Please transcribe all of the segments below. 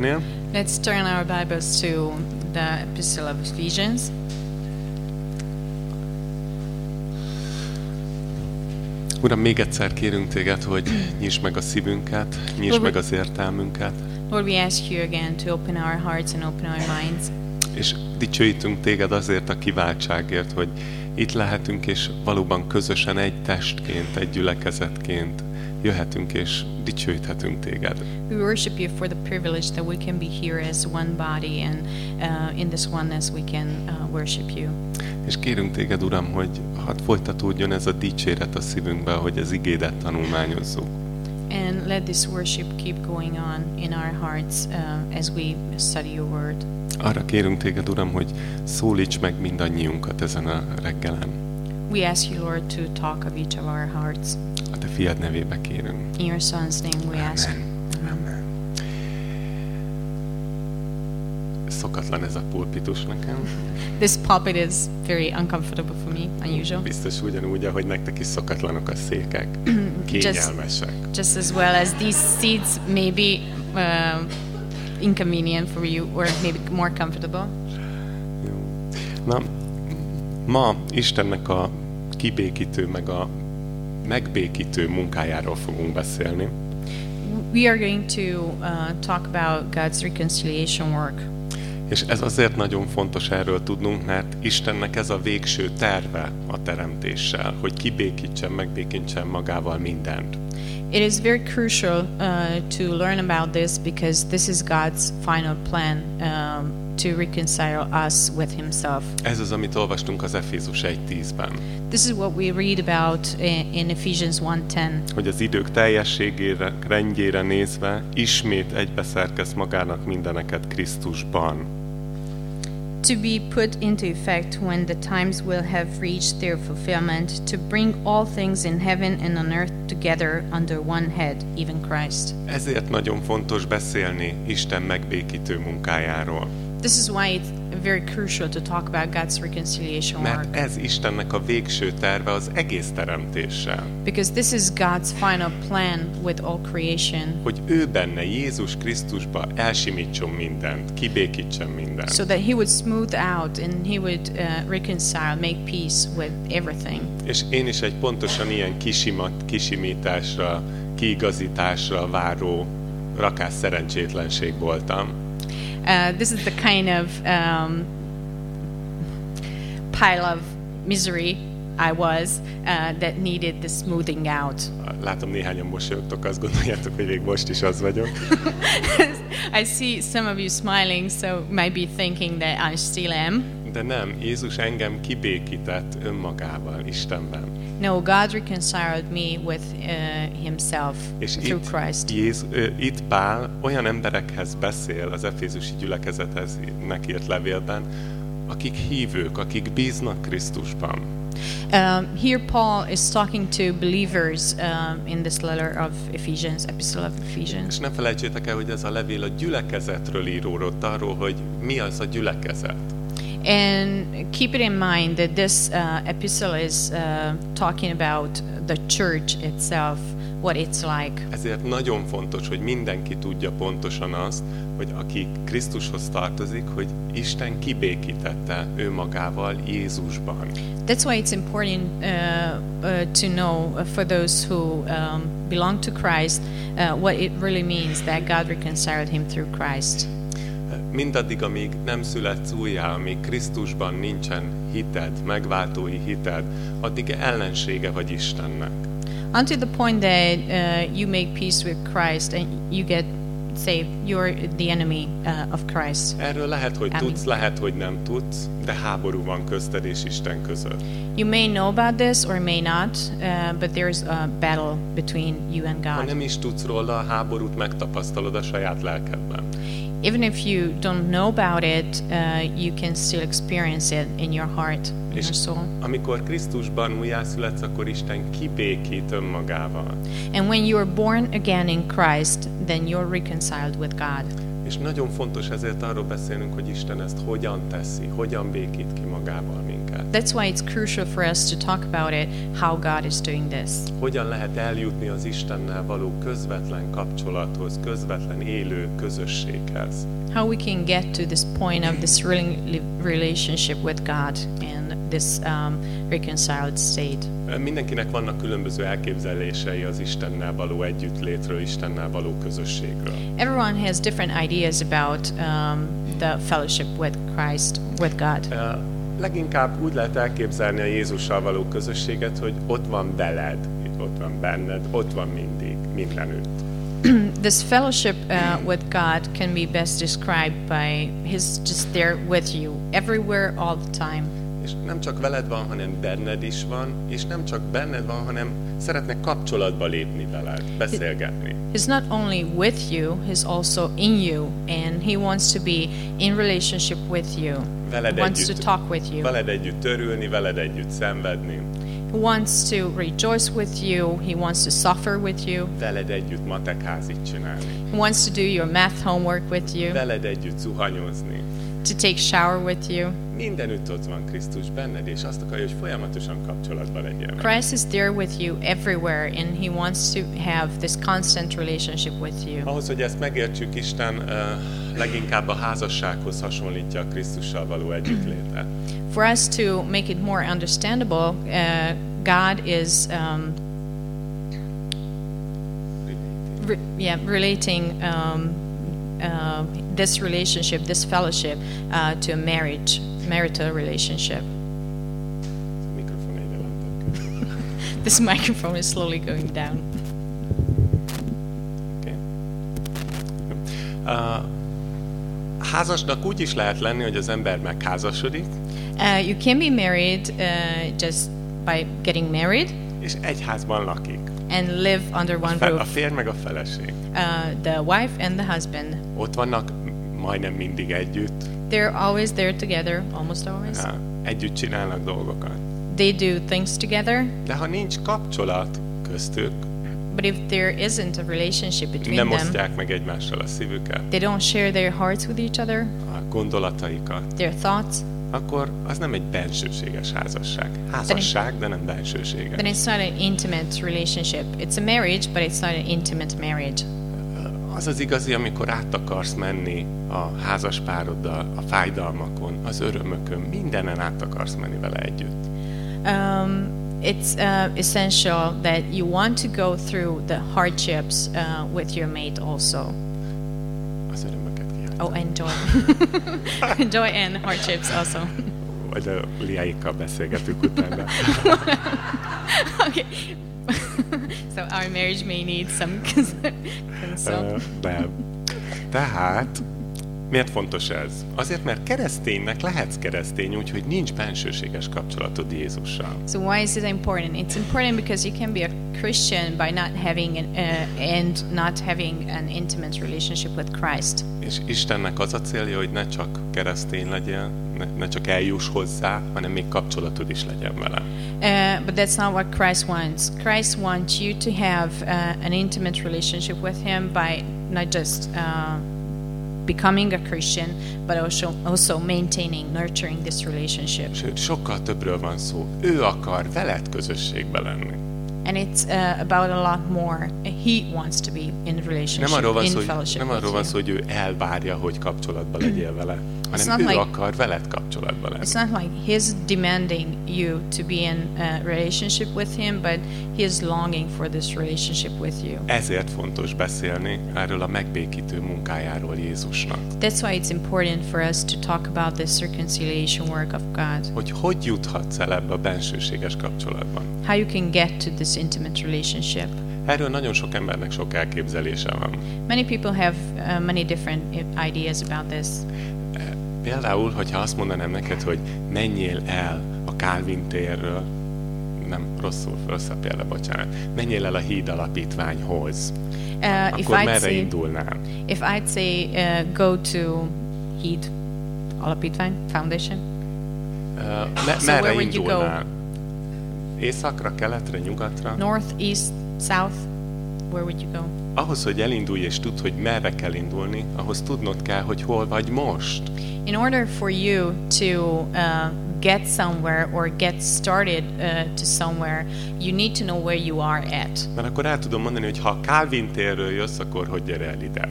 Let's turn our Bibles to the Epistle of Ephesians. Uram, még egyszer kérünk téged, hogy nyisd meg a szívünket, nyisd Lord, meg az értelmünket, Lord, we ask you again to open our hearts and open our minds. és dicsőítünk téged azért a kiváltságért, hogy itt lehetünk, és valóban közösen egy testként, egy gyülekezetként jöhetünk, és dicsőíthetünk téged. We worship you for the privilege that we can be here as one body and uh, in this oneness we can uh, worship you. És kérünk téged, Uram, hogy hadd folytatódjon ez a dicséret a szívünkbe, hogy az igédet tanulmányozzuk. And let this worship keep going on in our hearts uh, as we study your word. Arra kérünk téged, Uram, hogy szólíts meg mindannyiunkat ezen a reggelen. We ask you, Lord, to talk of each of our hearts. A te fiad nevébe kérünk. In your Son's name we ask. Amen. Amen. Szokatlan ez a pulpitus nekem. This pulpit is very uncomfortable for me, unusual. Biztos ugyanúgy, ahogy nektek is szokatlanok a székek. Kényelmesek. just as well as these seats may be uh, inconvenient for you or maybe more comfortable. Jó. Na, ma Istennek a kibékítő, meg a megbékítő munkájáról fogunk beszélni. We are going to uh, talk about God's reconciliation work. És ez azért nagyon fontos erről tudnunk, mert Istennek ez a végső terve a teremtéssel, hogy kibékítsen, megbékítsen magával mindent. It is very crucial uh, to learn about this because this is God's final plan um, to reconcile us with Himself. Ez az, amit olvastunk az Efézus 1.10-ben, This is what we read about in, Ephesians 1:10. hogy az idők teljességére, rendjére nézve ismét egybeszerkesz magának mindeneket Krisztusban. To be put into effect when the times will have reached their fulfillment, to bring all things in heaven and on earth together under one head, even Christ. Ezért nagyon fontos beszélni Isten megbékítő munkájáról. This is why it's very crucial to talk about God's reconciliation Mert work. ez Istennek a végső terve az egész teremtéssel. Because this is God's final plan with all creation, Hogy ő benne, Jézus Krisztusba elsimítson mindent, kibékítsen mindent. so that He would smooth out and He would uh, reconcile, make peace with everything. És én is egy pontosan ilyen kisimat, kisimításra, kiigazításra váró rakás szerencsétlenség voltam. Uh, this is the kind of um, pile of misery I was uh, that needed the smoothing out. Látom néhányan mosolyogtok, azt gondoljátok, hogy még most is az vagyok. I see some of you smiling, so maybe thinking that I still am. De nem, Jézus engem kibékített önmagával, Istenben. No, God reconciled me with uh, Himself És through itt, Christ. Jéz, ö, itt Pál olyan emberekhez beszél az Efézusi gyülekezethez írt levélben, akik hívők, akik bíznak Krisztusban. Um, here, Paul is talking to believers um, in this letter of Ephesians, epistle of Ephesians. És ne felejtsétek el, hogy ez a levél a gyülekezetről íródott, arról, hogy mi az a gyülekezet. And keep it in mind that this uh, epistle is uh, talking about the church itself, what it's like. Ezért nagyon fontos, hogy mindenki tudja pontosan azt, hogy aki Krisztushoz tartozik, hogy Isten kibékítette ő magával Jézusban. That's why it's important uh, uh, to know uh, for those who um, belong to Christ uh, what it really means that God reconciled him through Christ. Mindaddig, amíg nem születsz újjá, amíg Krisztusban nincsen hited, megváltói hited, addig ellensége vagy Istennek. Until the point that uh, you make peace with Christ and you get saved, you're the enemy uh, of Christ. Erről lehet, hogy tudsz, lehet, hogy nem tudsz, de háború van közted és Isten között. You may know about this or may not, uh, but there's a battle between you and Ha God. nem is tudsz róla, a háborút megtapasztalod a saját lelkedben. Even if you don't know about it, uh, you can still experience it in your heart, in És your soul. amikor Krisztusban újjászületsz, akkor Isten kibékít önmagával. And when you are born again in Christ, then you're reconciled with God. És nagyon fontos ezért arról beszélnünk, hogy Isten ezt hogyan teszi, hogyan békít ki magával minket. That's why it's crucial for us to talk about it, how God is doing this. Hogyan lehet eljutni az Istennel való közvetlen kapcsolathoz, közvetlen élő közösséghez. How we can get to this point of this relationship with God and this um, reconciled state. Mindenkinek vannak különböző elképzelései az Istennel való együttlétről, Istennel való közösségről. Everyone has different ideas about um, the fellowship with Christ, with God. Uh, leginkább úgy lehet elképzelni a Jézussal való közösséget, hogy ott van veled, ott van benned, ott van mindig, mindenütt. this fellowship uh, with God can be best described by His just there with you, everywhere, all the time. És nem csak veled van, hanem benned is van, és nem csak benned van, hanem szeretne kapcsolatba lépni veled, beszélgetni. He's not only with you, He's also in you, and He wants to be in relationship with you. Veled He wants to együtt, talk with you. veled együtt örülni, veled együtt szenvedni, He wants to rejoice with you. He wants to suffer with you. veled együtt matekházit csinálni, He wants to do your math homework with you, veled együtt zuhanyozni. To take shower with you. Mindenütt ott van Krisztus benned, és azt akarja, hogy folyamatosan kapcsolatban legyél. Christ is there with you everywhere, and He wants to have this constant relationship with you. Ahhoz, hogy ezt megértsük, Isten uh, leginkább a házassághoz hasonlítja a Krisztussal való együttlétet. For us to make it more understandable, uh, God is um, re- yeah relating um, uh, this relationship, this fellowship, uh, to a marriage, marital relationship. Mikrofon egyre lentebb. This microphone is slowly going down. Okay. Uh, házasnak úgy is lehet lenni, hogy az ember megházasodik, Uh, you can be married uh, just by getting married és egy házban lakik. And live under one fe, a roof. férj meg a feleség. Uh, the wife and the husband. Ott vannak majdnem mindig együtt, They're always there together, almost always. együtt csinálnak dolgokat. They do things together, De ha nincs kapcsolat köztük, but if there isn't a relationship between nem osztják meg egymással a szívüket, they don't share their hearts with each other, a gondolataikat, their thoughts, akkor az nem egy bensőséges házasság. Házasság, de nem bensőséges. then it's not an intimate relationship. It's a marriage, but it's not an intimate marriage. Az az igazi, amikor át akarsz menni a házaspároddal, a fájdalmakon, az örömökön, mindenen át akarsz menni vele együtt. Um, it's uh, essential that you want to go through the hardships uh, with your mate also. Az örömöket kihagytam. Oh, enjoy. Uh, enjoy and hardships also. Vagy a liáikkal beszélgetünk utána. okay. so our marriage may need some consult. Ö, Nem. Tehát, miért fontos ez? Azért, mert kereszténynek lehetsz keresztény úgy, hogy nincs bensőséges kapcsolatod Jézussal. So why is it important? It's important because you can be a Christian by not having an, uh, and not having an intimate relationship with Christ. És Istennek az a célja, hogy ne csak keresztény legyél, ne, ne csak eljuss hozzá, hanem még kapcsolatod is legyen vele. Uh, but that's not what Christ wants. Christ wants you to have uh, an intimate relationship with Him by not just uh, becoming a Christian, but also also maintaining, nurturing this relationship. Sőt, sokkal többről van szó. Ő akar veled közösségbe lenni. And it's uh, about a lot more. He wants to be in relationship, Nem arról van in szó, fellowship nem arról van szó, hogy ő elvárja, hogy kapcsolatba legyél vele, hanem ő like- akar veled kapcsolatba lenni. It's not like he's demanding you to be in a relationship with him, but he is longing for this relationship with you. Ezért fontos beszélni erről a megbékítő munkájáról Jézusnak. That's why it's important for us to talk about this reconciliation work of God. Hogy hogy juthatsz el ebbe a bensőséges kapcsolatban. How you can get to this intimate relationship. Erről nagyon sok embernek sok elképzelése van. Many people have uh, many different ideas about this. Például, hogyha azt mondanám neked, hogy menjél el a Calvin térről, nem rosszul, rossz a példa, bocsánat, menjél el a híd alapítványhoz, Uh, if akkor I'd merre say, indulnál? if I'd say uh, go to Heed Alapítvány Foundation, Uh, me- So merre where would you go? Északra, keletre, nyugatra? north, east, south, where would you go? ahhoz, hogy elindulj és tudd, hogy merre kell indulni, ahhoz tudnod kell, hogy hol vagy most. In order for you to uh, get somewhere or get started uh, to somewhere, you need to know where you are at. Mert akkor el tudom mondani, hogy ha a Calvin térről jössz, akkor hogy gyere el ide.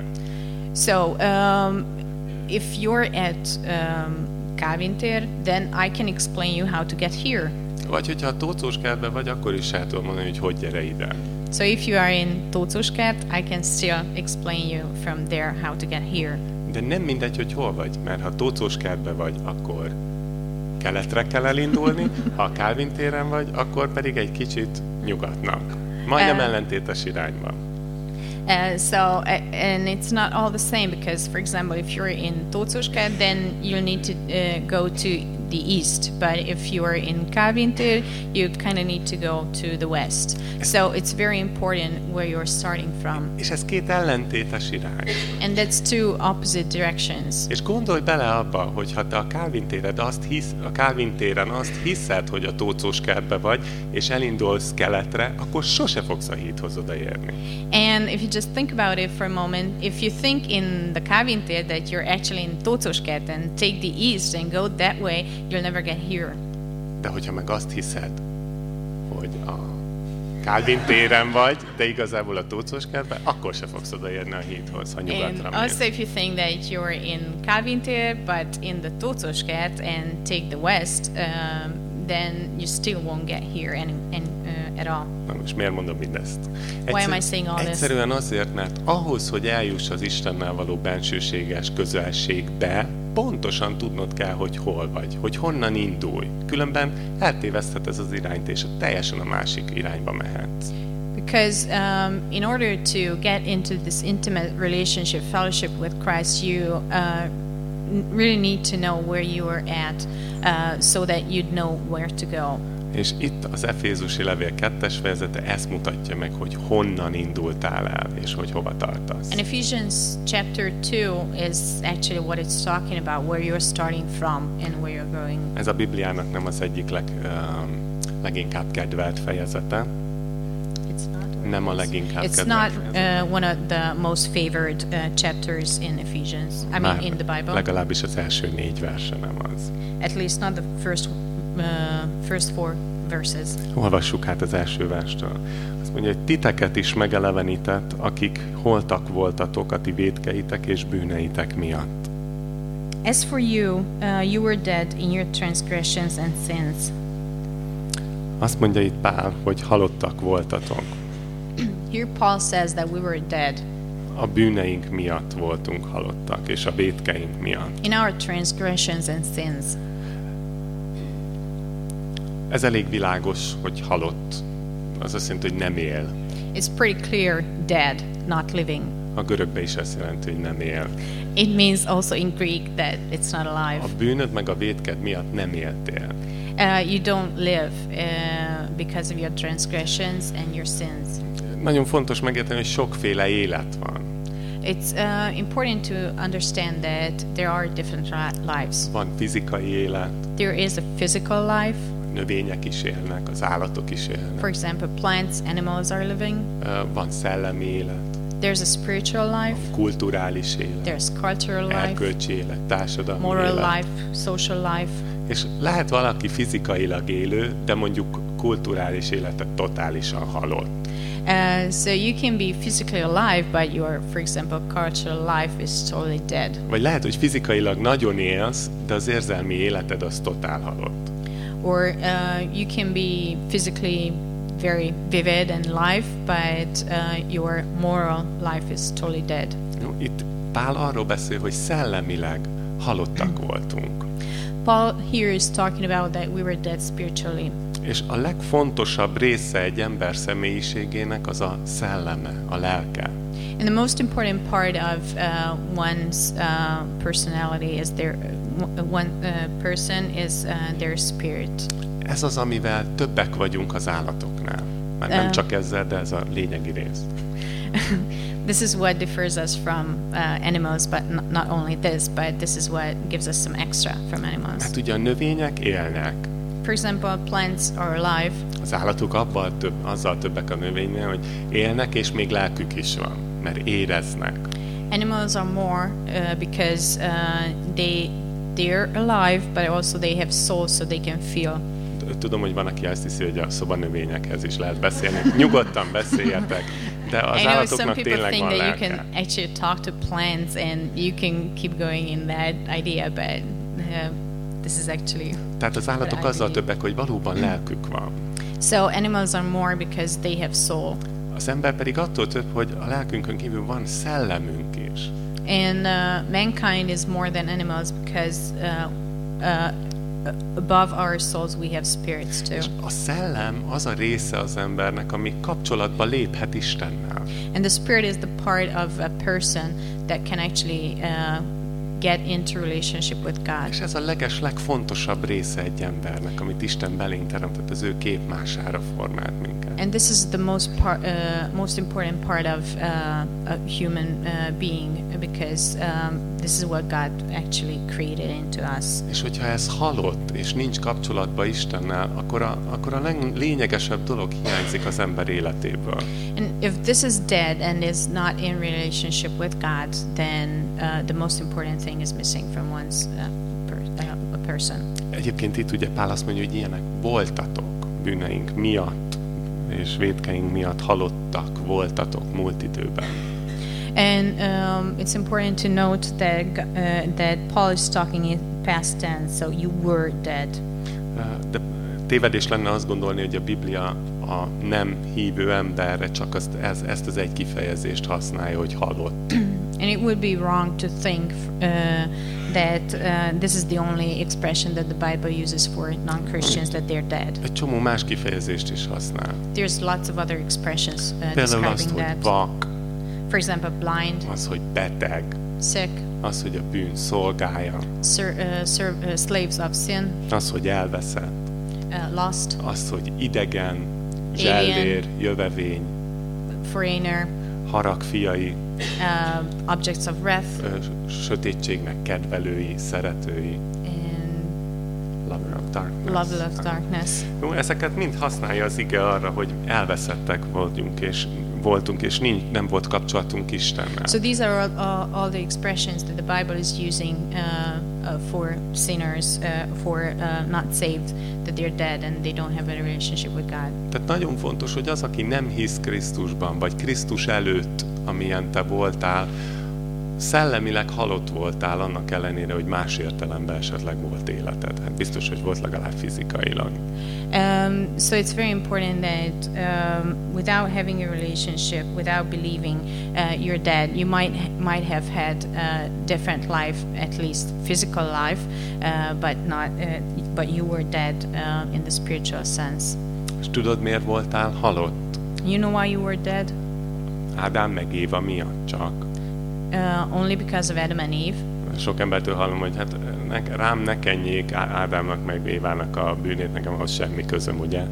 So, um, if you're at um, Calvintér, then I can explain you how to get here. Vagy hogyha a Tócós kertben vagy, akkor is el tudom mondani, hogy hogy gyere ide. So if you are in Tócoskert, I can still explain you from there how to get here. De nem mindegy, hogy hol vagy, mert ha Tócós kertben vagy, akkor keletre kell elindulni, ha a Calvin téren vagy, akkor pedig egy kicsit nyugatnak. Majdnem Eh. ellentétes irányban. Uh, so, uh, and it's not all the same because, for example, if you're in Tócoskert, then you'll need to uh, go to the east. But if you are in Calvintér, you kind of need to go to the west. So it's very important where you're starting from. És ez két ellentétes irány. And that's two opposite directions. És gondolj bele abba, hogy ha te a Calvin téred azt hisz, a Calvin téren azt hiszed, hogy a Tócós kertbe vagy, és elindulsz keletre, akkor sose fogsz a hídhoz odaérni. And if you just think about it for a moment, if you think in the Calvintér that you're actually in Tócoskert and take the east and go that way, you'll never get here. De hogyha meg azt hiszed, hogy a Calvin téren vagy, de igazából a Tócos kertben, akkor se fogsz odaérni a hídhoz, ha And nyugatra also, mész. if you think that you're in Calvintér but in the Tócoskert and take the west, um, then you still won't get here any, any, uh, at all. Na most miért mondom mindezt? Why am I saying all this? Egyszerűen azért, mert ahhoz, hogy eljuss az Istennel való bensőséges közelségbe, pontosan tudnod kell, hogy hol vagy, hogy honnan indulj. Különben eltéveszthet ez az irányt, és teljesen a másik irányba mehetsz. Because um, in order to get into this intimate relationship, fellowship with Christ, you uh, really need to know where you are at uh, so that you'd know where to go. És itt az Efézusi levél kettes fejezete ezt mutatja meg, hogy honnan indultál el, és hogy hova tartasz. And Ephesians chapter 2 is actually what it's talking about, where you're starting from and where you're going. Ez a Bibliának nem az egyik leg, um, leginkább kedvelt fejezete, It's not. Nem a leginkább It's not uh, one of the most favored uh, chapters in Ephesians. I mean, Már in the Bible. legalábbis az első négy verse nem az. At least not the first uh, first four verses. Olvassuk hát az első verstől. Azt mondja, hogy titeket is megelevenített, akik holtak voltatok a ti védkeitek és bűneitek miatt. As for you, uh, you were dead in your transgressions and sins. Azt mondja itt Pál, hogy halottak voltatok. Here Paul says that we were dead A bűneink miatt voltunk halottak, és a védkeink miatt. in our transgressions and sins. Ez elég világos, hogy halott. Az azt jelenti, hogy nem él. It's pretty clear dead, not living. A görögbe is azt jelenti, hogy nem él. It means also in Greek that it's not alive. A bűnöd meg a védked miatt nem éltél. Uh, you don't live uh, because of your transgressions and your sins. Nagyon fontos megérteni, hogy sokféle élet van. It's uh, important to understand that there are different li- lives. Van fizikai élet, There is a physical life. növények is élnek, az állatok is élnek. For example, plants, animals are living. Ö, Van szellemi élet, There's a spiritual life. kulturális élet, There's cultural life, erkölcsi élet, társadalmi moral élet. life, social life. És lehet valaki fizikailag élő, de mondjuk kulturális élete totálisan halott. Uh, so you can be physically alive, but your, for example, cultural life is totally dead. Vagy lehet, hogy fizikailag nagyon élsz, de az érzelmi életed az totál halott. Or uh, you can be physically very vivid and live, but uh, your moral life is totally dead. Itt Pál arról beszél, hogy szellemileg halottak voltunk. Paul here is talking about that we were dead spiritually. És a legfontosabb része egy ember személyiségének az a szelleme, a lelke. And the most important part of uh, one's uh, personality is their uh, one uh, person is uh, their spirit. Ez az, amivel többek vagyunk az állatoknál. Már nem Ö. csak ezzel, de ez a lényegi rész. This is what differs us from uh, animals, but not only this, but this is what gives us some extra from animals. Hát ugye a növények élnek, For example, plants are alive. az állatok abban több, azzal többek a növénynél, hogy élnek, és még lelkük is van. mert éreznek. Animals are more uh, because uh, they they're alive, but also they have soul, so they can feel. Tudom, hogy van, aki azt hiszi, hogy a szobanövényekhez is lehet beszélni. Nyugodtan beszéljetek, de az I know some állatoknak tényleg van that you lelke. can actually talk to plants and you can keep going in that idea, but uh, this is actually Tehát az állatok azzal többek, hogy valóban lelkük van. so. Animals are more because they have soul, Az ember pedig attól több, hogy a lelkünkön kívül van szellemünk is. and uh, mankind is more than animals because uh, uh, above our souls we have spirits too. És a szellem az a része az embernek, ami kapcsolatba léphet Istennel. And the spirit is the part of a person that can actually uh, get into relationship with God. És ez a leges, legfontosabb része egy embernek, amit Isten belénk teremtett, az ő képmására formált minket. And this is the most part, uh, most important part of uh, a human uh, being because um, this is what God actually created into us. És hogyha ez halott, és nincs kapcsolatba Istennel, akkor a, akkor a leg- lényegesebb dolog hiányzik az ember életéből. And if this is dead and is not in relationship with God, then uh, the most important thing is missing from one's uh, per, uh, a person. Egyébként itt ugye Pál azt mondja, hogy ilyenek voltatok bűneink miatt, és védkeink miatt halottak voltatok múlt időben. And um, it's important to note that uh, that Paul is talking in past tense, so you were dead. De tévedés lenne azt gondolni, hogy a Biblia a nem hívő emberre csak azt, ez, ezt az egy kifejezést használja, hogy halott. And it would be wrong to think uh, that uh, this is the only expression that the Bible uses for non-Christians that they're dead. Egy csomó más kifejezést is használ. There's lots of other expressions uh, Például azt, describing hogy that. vak, For example, blind, az, hogy beteg, sick, az, hogy a bűn szolgája, ser, uh, ser, uh, slaves of sin, az, hogy elveszett, uh, lost, az, hogy idegen, zsellér, jövevény, foreigner, harag fiai, uh, objects of wrath, ö, sötétségnek kedvelői, szeretői, lover of darkness. lover of darkness. Jó, ezeket mind használja az ige arra, hogy elveszettek voltunk, és voltunk, és nincs, nem volt kapcsolatunk Istennel. So these are all, all, all the expressions that the Bible is using uh, uh, for sinners, uh, for uh, not saved, that they're dead and they don't have a relationship with God. Tehát nagyon fontos, hogy az, aki nem hisz Krisztusban, vagy Krisztus előtt, amilyen te voltál, szellemileg halott voltál, annak ellenére, hogy más értelemben esetleg volt életed. Hát biztos, hogy volt legalább fizikailag. Um, so it's very important that um, without having a relationship, without believing, uh, you're dead. You might might have had a different life, at least physical life, uh, but not. Uh, but you were dead uh, in the spiritual sense. És tudod, miért voltál halott? You know why you were dead? Ádám meg Éva miatt csak. Uh, only because of Adam and Eve. Sok embertől hallom, hogy hát ne, rám ne kenjék Ádámnak meg Évának a bűnét, nekem ahhoz semmi közöm, ugye?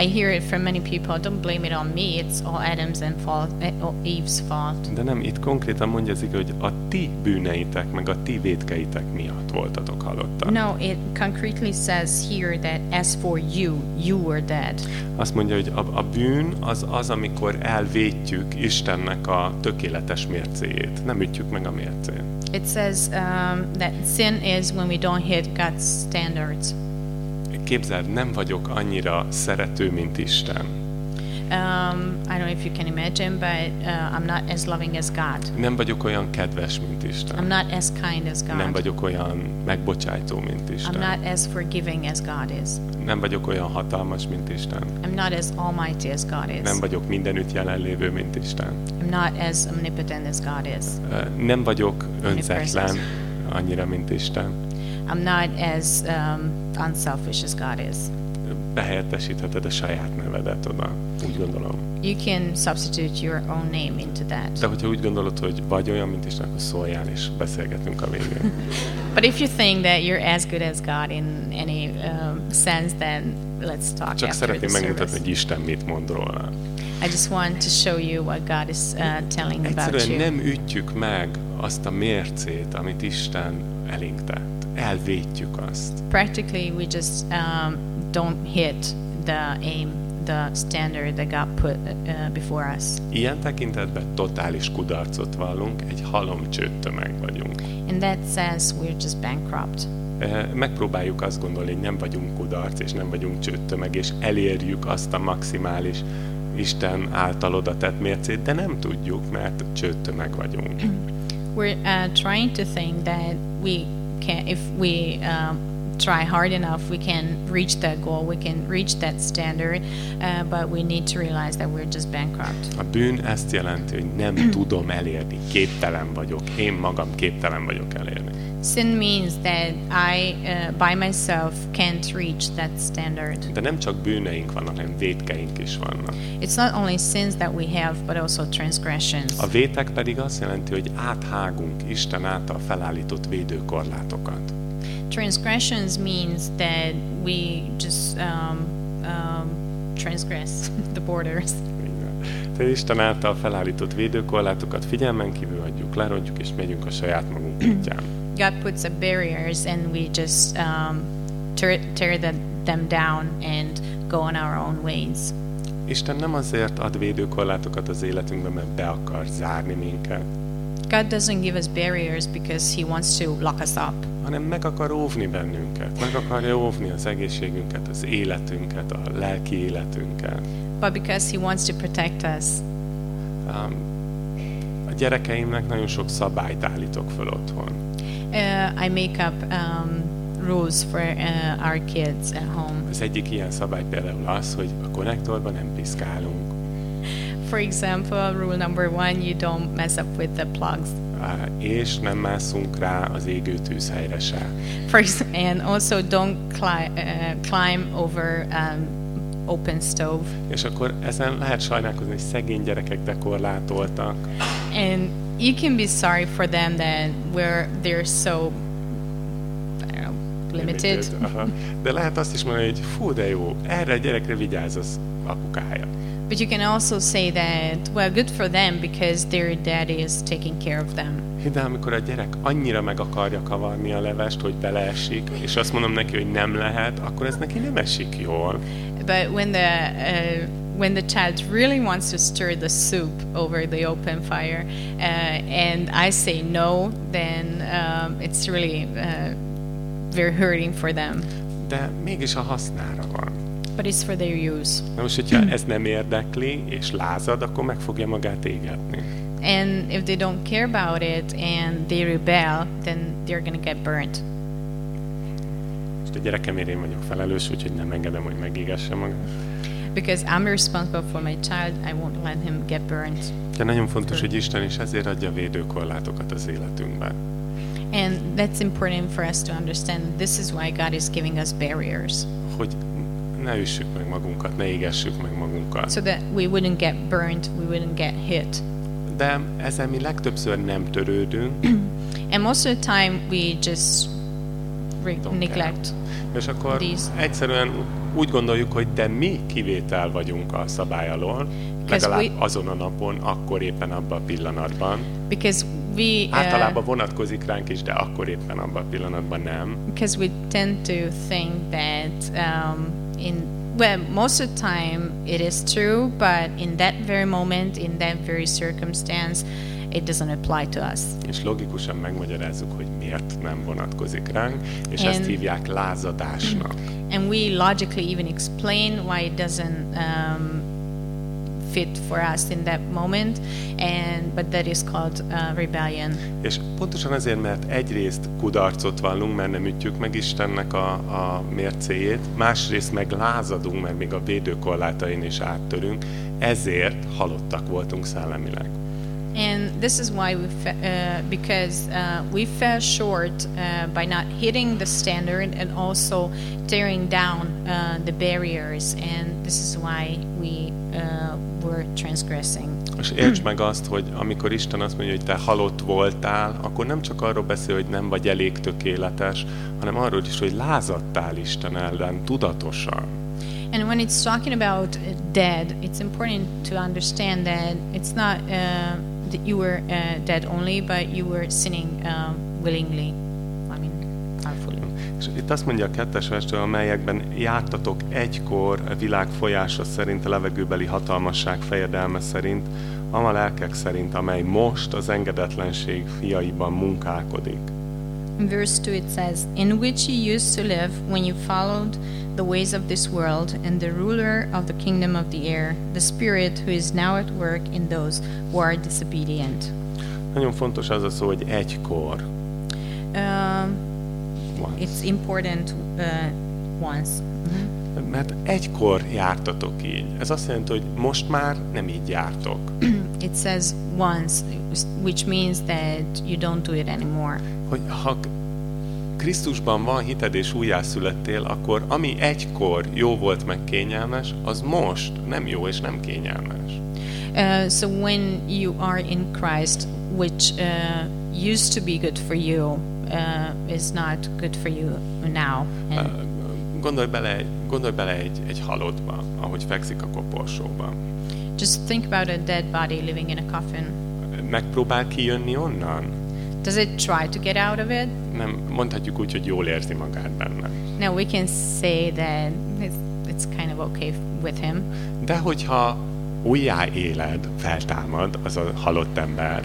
I hear it from many people. Don't blame it on me. It's all Adam's and fault, uh, all Eve's fault. De nem, itt konkrétan mondja az ige, hogy a ti bűneitek, meg a ti védkeitek miatt voltatok halottak. No, it concretely says here that as for you, you were dead. Azt mondja, hogy a, a bűn az az, amikor elvétjük Istennek a tökéletes mércéjét. Nem ütjük meg a mércét. It says um, that sin is when we don't hit God's standards. Képzeld, nem vagyok annyira szerető, mint Isten. Um, I don't know if you can imagine, but uh, I'm not as loving as God. Nem vagyok olyan kedves, mint I'm Isten. not as kind as Nem God. vagyok olyan megbocsájtó, mint I'm Isten. not as forgiving as God is. Nem vagyok olyan hatalmas, mint Isten. I'm not as almighty as God is. Nem vagyok mindenütt jelenlévő, mint Isten. I'm not as omnipotent as God is. Ö, Nem vagyok önzetlen annyira, mint Isten. I'm not as um, unselfish as God is. Behelyettesítheted a saját nevedet oda, úgy gondolom. You can substitute your own name into that. De hogyha úgy gondolod, hogy vagy olyan, mint Isten, akkor szóljál, és beszélgetünk a végén. But if you think that you're as good as God in any um, sense, then let's talk Csak after szeretném megmutatni, hogy Isten mit mond róla. I just want to show you what God is uh, telling about Egyszerűen you. nem ütjük meg azt a mércét, amit Isten elénk tett. Elvétjük azt. Practically, we just um, don't hit the aim, the standard that God put uh, before us. Ilyen tekintetben totális kudarcot vallunk, egy halom csőttömeg vagyunk. In that sense, we're just bankrupt. Eh, Megpróbáljuk azt gondolni, hogy nem vagyunk kudarc, és nem vagyunk csőttömeg, és elérjük azt a maximális Isten által oda tett mércét, de nem tudjuk, mert csőttömeg vagyunk. We're uh, trying to think that we can, if we um, try hard enough, we can reach that goal, we can reach that standard, uh, but we need to realize that we're just bankrupt. A bűn ezt jelenti, hogy nem tudom elérni, képtelen vagyok, én magam képtelen vagyok elérni. Sin means that I, uh, by myself, can't reach that standard. De nem csak bűneink vannak, hanem vétkeink is vannak. It's not only sins that we have, but also transgressions. A vétek pedig azt jelenti, hogy áthágunk Isten által felállított védőkorlátokat. Transgressions means that we just um, um, transgress the borders. Tehát Isten által felállított védőkorlátokat figyelmen kívül hagyjuk, lerontjuk és megyünk a saját magunk útján. God puts up barriers, and we just um, tear, tear the, them down and go on our own ways. Isten nem azért ad védőkorlátokat az életünkbe, mert be akar zárni minket, God doesn't give us barriers because He wants to lock us up, hanem meg akar óvni bennünket, meg akarja óvni az egészségünket, az életünket, a lelki életünket. but because He wants to protect us. Um, a gyerekeimnek nagyon sok szabályt állítok föl otthon. Uh, I make up um, rules for uh, our kids at home. Az egyik ilyen szabály például az, hogy a konnektorban nem piszkálunk, For example, rule number one: you don't mess up with the plugs. á, és nem mászunk rá az égő tűzhelyre se. For ex- and also don't cli- uh, climb over um, open stove. És akkor ezen lehet sajnálkozni, hogy szegény gyerekek dekorlátoltak, And you can be sorry for them that where they're so limited. Aha. De lehet azt is mondani, hogy fú, de jó, erre a gyerekre vigyáz az apukája. But you can also say that well, good for them because their daddy is taking care of them. De amikor a gyerek annyira meg akarja kavarni a levest, hogy beleesik, és azt mondom neki, hogy nem lehet, akkor ez neki nem esik jól. But when the uh, when the child really wants to stir the soup over the open fire, uh, and I say no, then um, it's really uh, very hurting for them. De mégis a hasznára van. But it's for their use. Na most, hogyha ez nem érdekli, és lázad, akkor meg fogja magát égetni. And if they don't care about it and they rebel, then they're gonna get burnt. Most a gyerekemért én vagyok felelős, úgyhogy nem engedem, hogy megégesse magát. Because I'm responsible for my child, I won't let him get burnt. De nagyon fontos, hogy Isten is ezért adja védőkorlátokat az életünkben. And that's important for us to understand. This is why God is giving us barriers. Hogy ne üssük meg magunkat, ne égessük meg magunkat. so that we wouldn't get burned, we wouldn't get hit. De ezzel mi legtöbbször nem törődünk, And most of the time, we just neglect. és akkor These. egyszerűen úgy gondoljuk, hogy de mi kivétel vagyunk a szabály alól, legalább we- azon a napon, akkor éppen abban a pillanatban. Because we, Általában uh, vonatkozik ránk is, de akkor éppen abban a pillanatban nem. because we tend to think that um, in well, most of the time it is true, but in that very moment, in that very circumstance, it doesn't apply to us. És logikusan megmagyarázzuk, hogy miért nem vonatkozik ránk, és And- ezt hívják lázadásnak. And we logically even explain why it doesn't um, fit for us in that moment, and but that is called uh, rebellion. És pontosan azért, mert egyrészt kudarcot vallunk, mert nem ütjük meg Istennek a, a mércéjét, másrészt meg lázadunk, mert még a védőkorlátain is áttörünk, ezért halottak voltunk szellemileg. And this is why we, uh, because uh, we fell short uh, by not hitting the standard and also tearing down uh, the barriers, and this is why we were transgressing. És értsd meg azt, hogy amikor Isten azt mondja, hogy te halott voltál, akkor nem csak arról beszél, hogy nem vagy elég tökéletes, hanem arról is, hogy lázadtál Isten ellen tudatosan. And when it's talking about uh, dead, it's important to understand that it's not uh, that you were uh, dead only, but you were sinning um, willingly. I mean, powerfully. És itt azt mondja a kettes verstől, amelyekben jártatok egykor a világ folyása szerint, a levegőbeli hatalmasság fejedelme szerint, ama lelkek szerint, amely most az engedetlenség fiaiban munkálkodik. In verse 2 it says, In which you used to live when you followed the ways of this world and the ruler of the kingdom of the air, the spirit who is now at work in those who are disobedient. Nagyon fontos az a szó, hogy egykor. Um, Van. it's important uh, once. Mhm. Mert egykor jártatok így. Ez azt jelenti, hogy most már nem így jártok. It says once, which means that you don't do it anymore. Hogy ha Krisztusban van hited és újjászülettél, akkor ami egykor jó volt meg kényelmes, az most nem jó és nem kényelmes. Uh, so when you are in Christ, which uh, used to be good for you, uh, is not good for you now. And Gondolj bele, gondolj bele egy, egy halottba, ahogy fekszik a koporsóban. just think about a dead body living in a coffin. Megpróbál kijönni onnan? Does it try to get out of it? Nem, mondhatjuk úgy, hogy jól érzi magát benne. No, we can say that it's, it's kind of okay with him. De hogyha újjá éled, feltámad az a halott ember,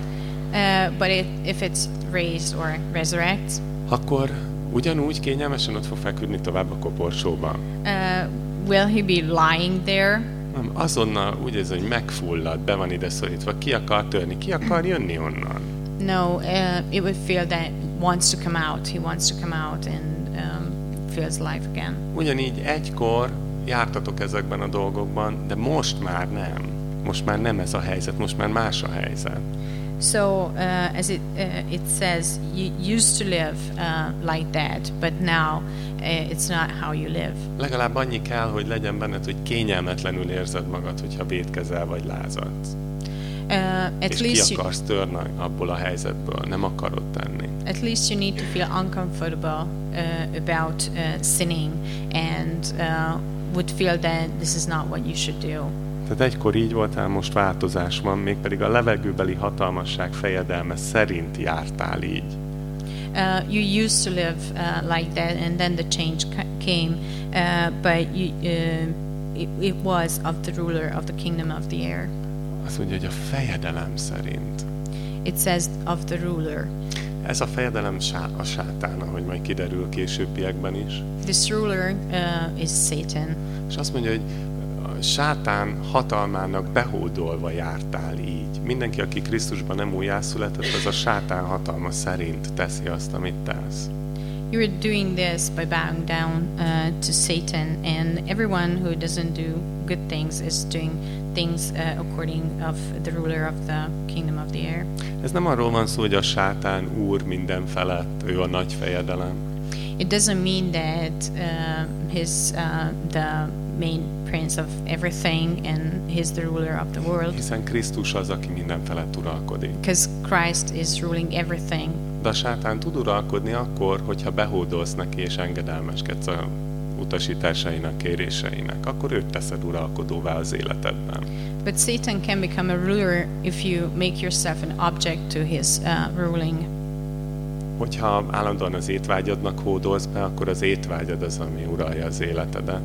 Uh, but it, if it's raised or resurrects, akkor ugyanúgy kényelmesen ott fog feküdni tovább a koporsóban. uh, will he be lying there? Nem, azonnal úgy ez, hogy megfullad, be van ide szorítva, ki akar törni, ki akar jönni onnan. No, uh, it would feel that wants to come out. He wants to come out and um, feels life again. Ugyanígy egykor jártatok ezekben a dolgokban, de most már nem. Most már nem ez a helyzet, most már más a helyzet. So, uh, as it uh, it says, you used to live uh, like that, but now uh, it's not how you live. Legalább annyi kell, hogy legyen benned, hogy kényelmetlenül érzed magad, hogyha védkezel vagy lázadsz. Uh, at És least ki you, akarsz törni abból a helyzetből, nem akarod tenni. at least you need to feel uncomfortable uh, about uh, sinning and uh, would feel that this is not what you should do. Tehát egykor így voltál, most változás van, mégpedig a levegőbeli hatalmasság fejedelme szerint jártál így. Uh, you used to live uh, like that, and then the change ca- came, uh, but you, uh, it, it was of the ruler of the kingdom of the air. Azt mondja, hogy a fejedelem szerint. It says of the ruler. Ez a fejedelem sá- a sátán, ahogy majd kiderül későbbiekben is. This ruler uh, is Satan. És azt mondja, hogy sátán hatalmának behódolva jártál így. Mindenki, aki Krisztusban nem újjászületett, az a sátán hatalma szerint teszi azt, amit tesz. You're doing this by bowing down uh, to Satan, and everyone who doesn't do good things is doing things uh, according of the ruler of the kingdom of the air. Ez nem arról van szó, hogy a sátán úr minden felett, ő a nagy fejedelem. It doesn't mean that uh, he's uh, the main prince of everything and he's the ruler of the world, Hiszen Krisztus az, aki minden felett uralkodik. because Christ is ruling everything. De a sátán tud uralkodni akkor, hogyha behódolsz neki és engedelmeskedsz a utasításainak, kéréseinek, akkor őt teszed uralkodóvá az életedben. But Satan can become a ruler if you make yourself an object to his uh, ruling. Hogyha állandóan az étvágyadnak hódolsz be, akkor az étvágyad az, ami uralja az életedet.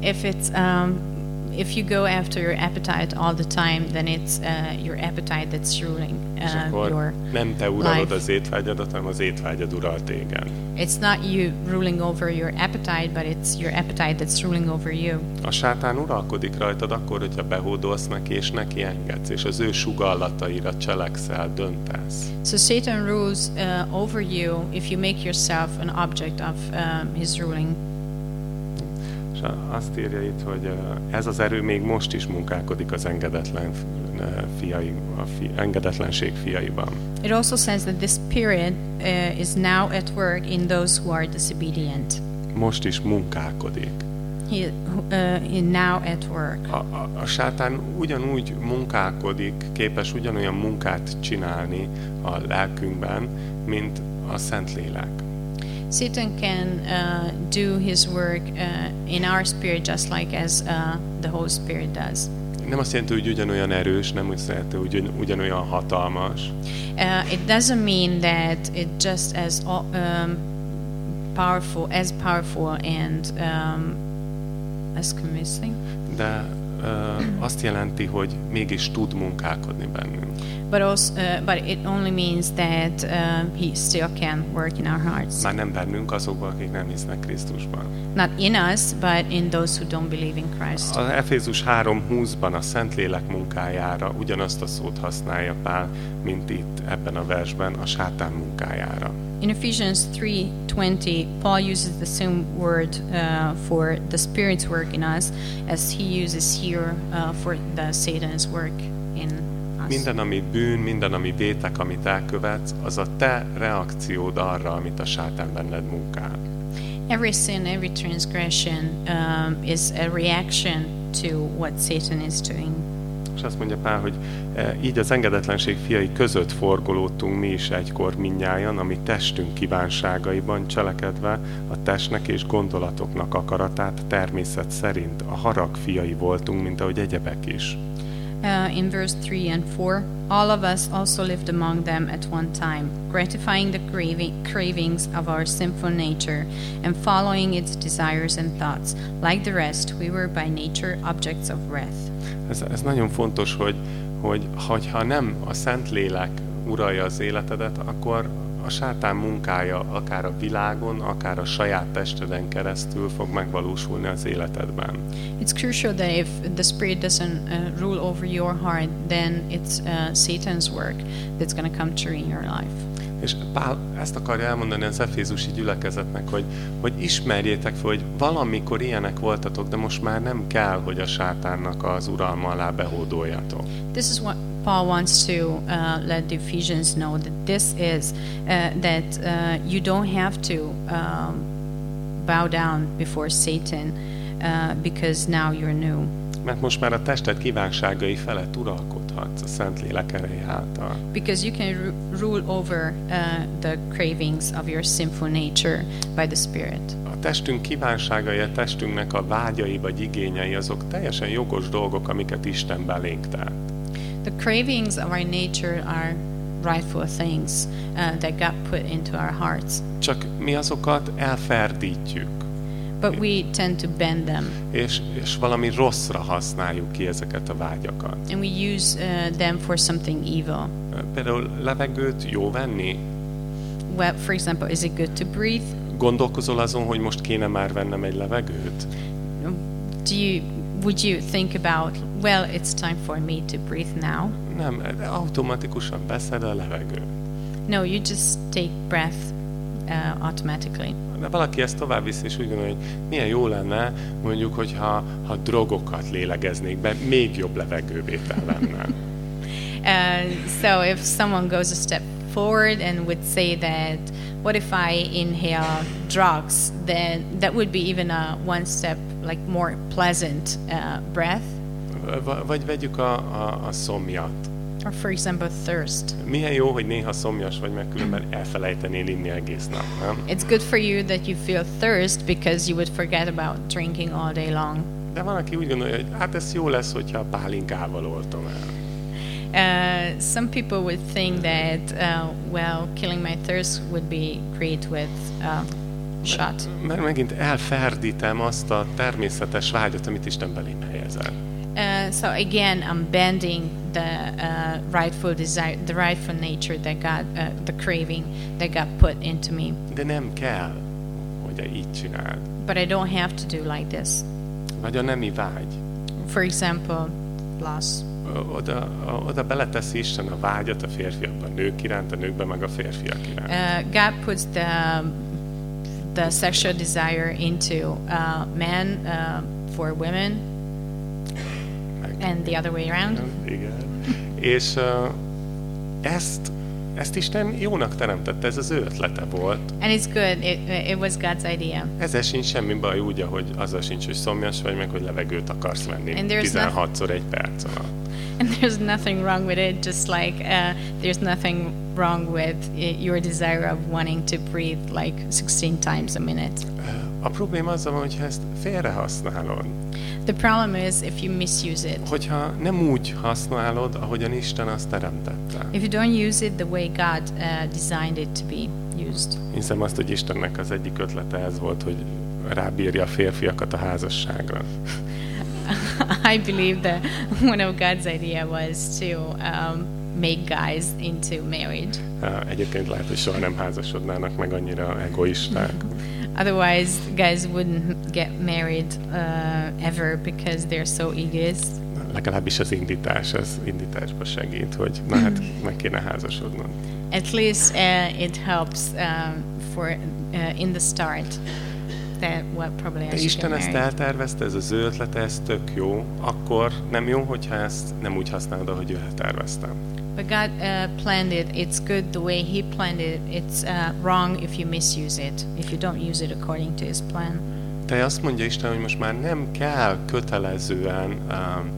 If it's um, if you go after your appetite all the time, then it's uh, your appetite that's ruling uh, your. nem te uralod life. az étvágyadat, hanem az étvágyad ural téged. It's not you ruling over your appetite, but it's your appetite that's ruling over you. A sátán uralkodik rajtad akkor, hogyha behódolsz neki, és neki engedsz, és az ő sugallataira cselekszel, döntesz. So Satan rules uh, over you if you make yourself an object of um, his ruling. És azt írja itt, hogy ö, ez az erő még most is munkálkodik az engedetlen ö, fiai, a fi, engedetlenség fiaiban. It also says that this period uh, is now at work in those who are disobedient. Most is munkálkodik. He, uh, now at work. A, a, a sátán ugyanúgy munkálkodik, képes ugyanolyan munkát csinálni a lelkünkben, mint a Szentlélek. Satan can uh, do his work uh, in our spirit just like as uh, the Holy Spirit does. Nem azt jelenti, hogy ugyanolyan erős, nem azt jelenti, hogy ugyan, ugyanolyan hatalmas, Uh, it doesn't mean that it just as all, um, powerful, as powerful and um, as convincing. de ö, azt jelenti, hogy mégis tud munkálkodni bennünk. But also, uh, but it only means that uh, He still can work in our hearts, Már nem bennünk azokban, akik nem hisznek Krisztusban. not in us, but in those who don't believe in Christ. Az Efézus 3.20-ban a Szentlélek munkájára ugyanazt a szót használja Pál, mint itt ebben a versben a sátán munkájára. In Ephesians 3:20, Paul uses the same word uh, for the Spirit's work in us as he uses here uh, for the Satan's work in us. Minden, ami bűn, minden, ami vétek, amit elkövetsz, az a te reakciód arra, amit a sátán benned munkál. Every sin, every transgression um, is a reaction to what Satan is doing. És azt mondja Pál, hogy e, így az engedetlenség fiai között forgolódtunk mi is egykor minnyájan, ami testünk kívánságaiban cselekedve a testnek és gondolatoknak akaratát természet szerint a harag fiai voltunk, mint ahogy egyebek is. Uh, in verse 3 and 4, all of us also lived among them at one time, gratifying the craving, cravings of our sinful nature and following its desires and thoughts. Like the rest, we were by nature objects of wrath. Ez, ez nagyon fontos, hogy, hogy ha nem a Szentlélek uralja az életedet, akkor a sátán munkája akár a világon, akár a saját testeden keresztül fog megvalósulni az életedben. It's crucial that if the Spirit doesn't uh, rule over your heart, then it's uh, Satan's work that's going to come true in your life. És Pál ezt akarja elmondani az efézusi gyülekezetnek, hogy, hogy ismerjétek fel, hogy valamikor ilyenek voltatok, de most már nem kell, hogy a sátánnak az uralma alá behódoljatok. This is what Paul wants to uh, let the Ephesians know that this is uh, that uh, you don't have to um, bow down before Satan uh, because now you're new. Mert most már a tested kívánságai felett uralkodhatsz a Szentlélek ereje által. Because you can ru- rule over uh, the cravings of your sinful nature by the Spirit. A testünk kívánságai, a testünknek a vágyai vagy igényei, azok teljesen jogos dolgok, amiket Isten belénk tett. The cravings of our nature are rightful things uh, that God put into our hearts, Csak mi azokat elferdítjük, but we tend to bend them és, és valami rosszra használjuk ki ezeket a vágyakat. and we use uh, them for something evil. Például levegőt jó venni? Well, for example, is it good to breathe? Gondolkozol azon, hogy most kéne már vennem egy levegőt? Do you would you think about well, it's time for me to breathe now? Nem, automatikusan veszed a levegőt. No, you just take breath uh, automatically. De valaki ezt tovább viszi, és úgy gondolja, hogy milyen jó lenne, mondjuk, hogyha ha drogokat lélegeznék be, még jobb levegővétel lenne. Uh, so if someone goes a step forward and would say that, what if I inhale drugs? Then that would be even a one step like more pleasant uh, breath. Vagy vegyük a, a, a szomjat. Or for example, thirst. Milyen jó, hogy néha szomjas vagy, mert különben elfelejtenél inni egész nap, nem? It's good for you that you feel thirst because you would forget about drinking all day long. De van, aki úgy gondolja, hogy hát ez jó lesz, hogyha pálinkával oltom el. Uh, some people would think that, uh, well, killing my thirst would be great with uh, shot. Mert megint elferdítem azt a természetes vágyat, amit Isten belém helyezett. Uh, so again, I'm bending the uh, rightful desire, the rightful nature that God, uh, the craving that God put into me. De nem kell, hogy így csináld. But I don't have to do like this. Vagy a nemi vágy. For example, loss. Oda, oda beleteszi Isten a vágyat a férfiakban, a nők iránt, a nőkben meg a férfiak iránt. Uh, God puts the the sexual desire into uh, men uh, for women Meg, and the other way around. Igen. És uh, ezt, ezt Isten jónak teremtette, ez az ő ötlete volt. And it's good. It, it was God's idea. Ezzel sincs semmi baj úgy, ahogy azzal sincs, hogy szomjas vagy, meg hogy levegőt akarsz venni And there's 16-szor egy perc alatt. And there's nothing wrong with it, just like uh, there's nothing wrong with uh, your desire of wanting to breathe like 16 times a minute. A probléma az van, hogyha ezt félre használod. The problem is if you misuse it. Hogyha nem úgy használod, ahogyan Isten azt teremtette. If you don't use it the way God uh, designed it to be used. Hiszem azt, hogy Istennek az egyik ötlete ez volt, hogy rábírja a férfiakat a házasságra. I believe that one of God's idea was to um, make guys into marriage. Uh, Egyébként lehet, hogy soha nem házasodnának meg annyira egoisták. Otherwise, guys wouldn't get married uh, ever because they're so egoist. Legalábbis az indítás, az indításba segít, hogy na hát meg kéne házasodnod. At least uh, it helps um, for uh, in the start. Probably I De Isten ezt eltervezte, ez az ő ötlete, ez tök jó. Akkor nem jó, hogyha ezt nem úgy használod, ahogy ő eltervezte. But God uh, planned it. It's good the way He planned it. It's uh, wrong if you misuse it. If you don't use it according to His plan. De azt mondja Isten, hogy most már nem kell kötelezően um,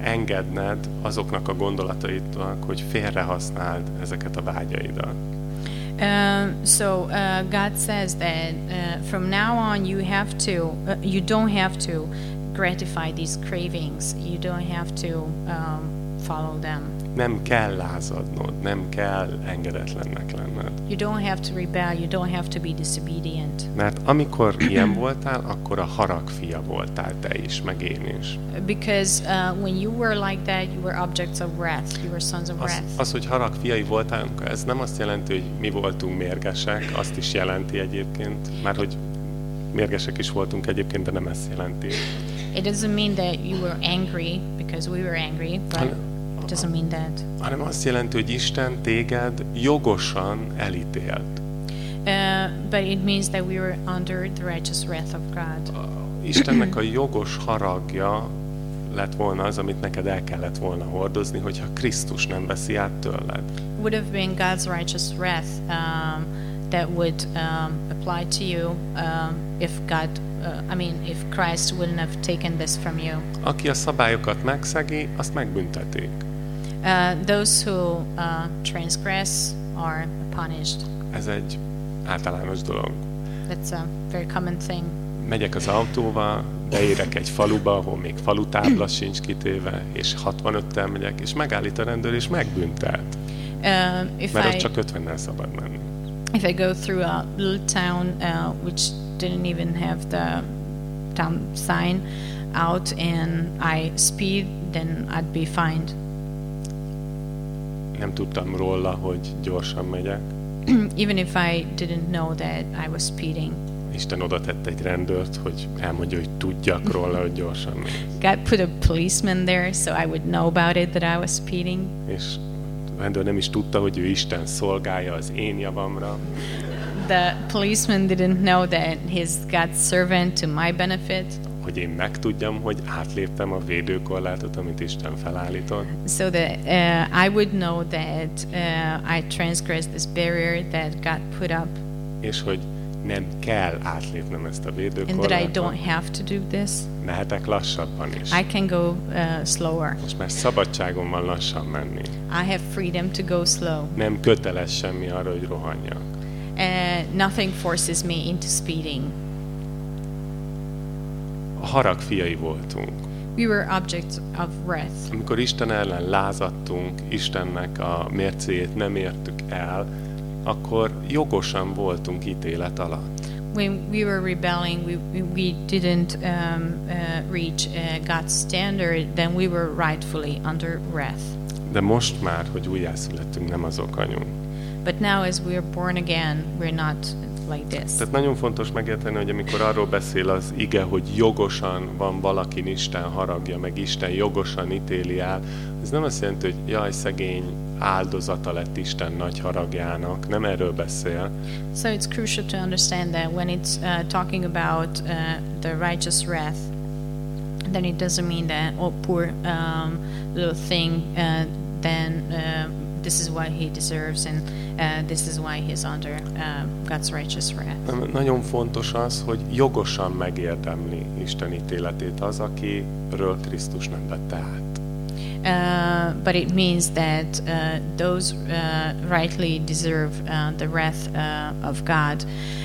engedned azoknak a gondolataidnak, hogy félrehasználd ezeket a vágyaidat. Um, so uh, God says that uh, from now on you have to, uh, you don't have to gratify these cravings. You don't have to um, follow them. Nem kell lázadnod, nem kell engedetlennek lenned. You don't have to rebel. You don't have to be disobedient. Mert amikor ilyen voltál, akkor a harag fia voltál te is, meg én is. Because uh, when you were like that, you were objects of wrath. You were sons of Az, wrath. az, hogy harag fiai voltálunk, ez nem azt jelenti, hogy mi voltunk mérgesek, azt is jelenti egyébként, már hogy mérgesek is voltunk egyébként, de nem ezt jelenti. It doesn't mean that you were angry because we were angry, but Hanem- doesn't mean that. hanem azt jelenti, hogy Isten téged jogosan elítélt. Uh, but it means that we were under the righteous wrath of God. Istennek a jogos haragja lett volna az, amit neked el kellett volna hordozni, hogyha Krisztus nem veszi át tőled. Would have been God's righteous wrath um, that would um, apply to you um, if God, uh, I mean, if Christ wouldn't have taken this from you. Aki a szabályokat megszegi, azt megbüntetik. Uh, those who uh, transgress are punished. Ez egy általános dolog. That's a very common thing. Megyek az autóval, beérek egy faluba, ahol még falutábla sincs kitéve, és 65-tel megyek, és megállít a rendőr, és megbüntet. Um, if Mert I ott csak 50-nel szabad menni. if I go through a little town uh, which didn't even have the town sign out and I speed, then I'd be fined. Nem tudtam róla, hogy gyorsan megyek. even if I didn't know that I was speeding. Isten oda tett egy rendőrt, hogy elmondja, hogy tudjak róla, hogy gyorsan megy. God put a policeman there so I would know about it that I was speeding. És a rendőr nem is tudta, hogy ő Isten szolgálja az én javamra, The policeman didn't know that he's God's servant to my benefit. Hogy én megtudjam, hogy átléptem a védőkorlátot, amit Isten felállított, So that uh, I would know that uh, I transgressed this barrier that God put up és hogy nem kell átlépnem ezt a and that I védőkorlátot, don't have to do this. mehetek lassabban is. I can go uh, slower. Most már szabadságom van lassan menni. I have freedom to go slow. Nem köteles semmi arra, hogy rohanjak. Uh, nothing forces me into speeding. A harag fiai voltunk. We were objects of wrath. Amikor Isten ellen lázadtunk, Istennek a mércéjét nem értük el, akkor jogosan voltunk ítélet alatt. When we were rebelling, we, we, didn't um, uh, reach uh, God's standard, then we were rightfully under wrath. De most már, hogy újjászülettünk, nem azok vagyunk. But now, as we are born again, we're not like this. Tehát nagyon fontos megérteni, hogy amikor arról beszél az ige, hogy jogosan van valakin Isten haragja, meg Isten jogosan ítéli el, ez nem azt jelenti, hogy jaj, szegény áldozata lett Isten nagy haragjának, nem erről beszél, So it's crucial to understand that when it's uh, talking about uh, the righteous wrath, then it doesn't mean that, oh, poor um, little thing, uh, then uh, this is what he deserves and uh, this is why he's under uh, God's righteous wrath. Nagyon fontos az, hogy jogosan megérdemli Isten ítéletét az, akiről Krisztus nem vette át. Uh, but it means that uh, those uh, rightly deserve uh, the wrath uh, of God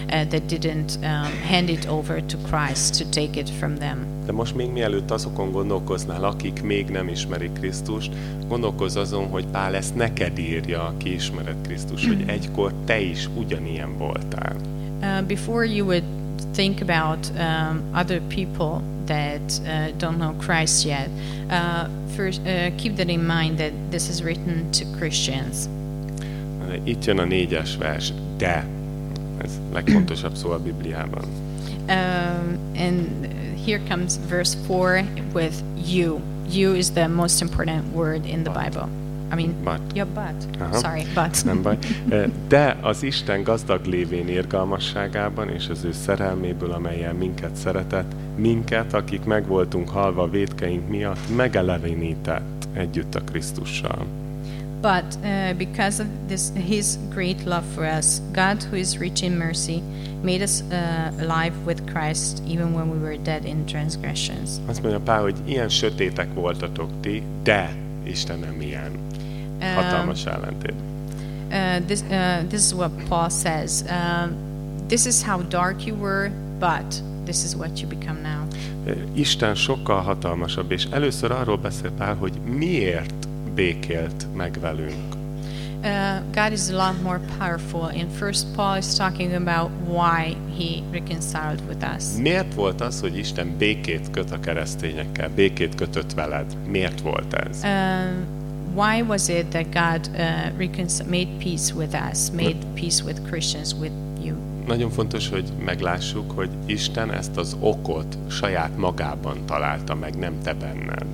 that didn't um, hand it over to Christ to take it from them. De most még mielőtt azokon gondolkoznál, akik még nem ismerik Krisztust, gondolkozz azon, hogy Pál ezt neked írja, aki ismered Krisztus, hogy egykor te is ugyanilyen voltál. Uh, before you would think about um, other people that uh, don't know Christ yet, uh, first uh, keep that in mind that this is written to Christians. Itt jön a négyes vers, de. Ez legfontosabb szó a Bibliában. Um, and here comes verse 4 with you. You is the most important word in the Bible. I mean, But. yeah, but. Aha. Sorry, but. Nem baj. De az Isten gazdag lévén irgalmasságában és az ő szerelméből, amelyen minket szeretett, minket, akik meg voltunk halva védkeink miatt, megelevenített együtt a Krisztussal. But uh, because of this, His great love for us, God, who is rich in mercy, made us uh, alive with Christ even when we were dead in transgressions. Azt mondja Pál, hogy ilyen sötétek voltatok ti, de Isten nem ilyen. Hatalmas ellentét. uh, this, uh, this is what Paul says. Um, this is how dark you were, but this is what you become now. Isten sokkal hatalmasabb, és először arról beszél Pál, hogy miért békélt meg velünk. Uh, God is a lot more powerful. In First, Paul is talking about why He reconciled with us. Miért volt az, hogy Isten békét köt a keresztényekkel, békét kötött veled? Miért volt ez? Um, why was it that God uh, made peace with us, made peace with Christians, with you? Nagyon fontos, hogy meglássuk, hogy Isten ezt az okot saját magában találta meg, nem te benned.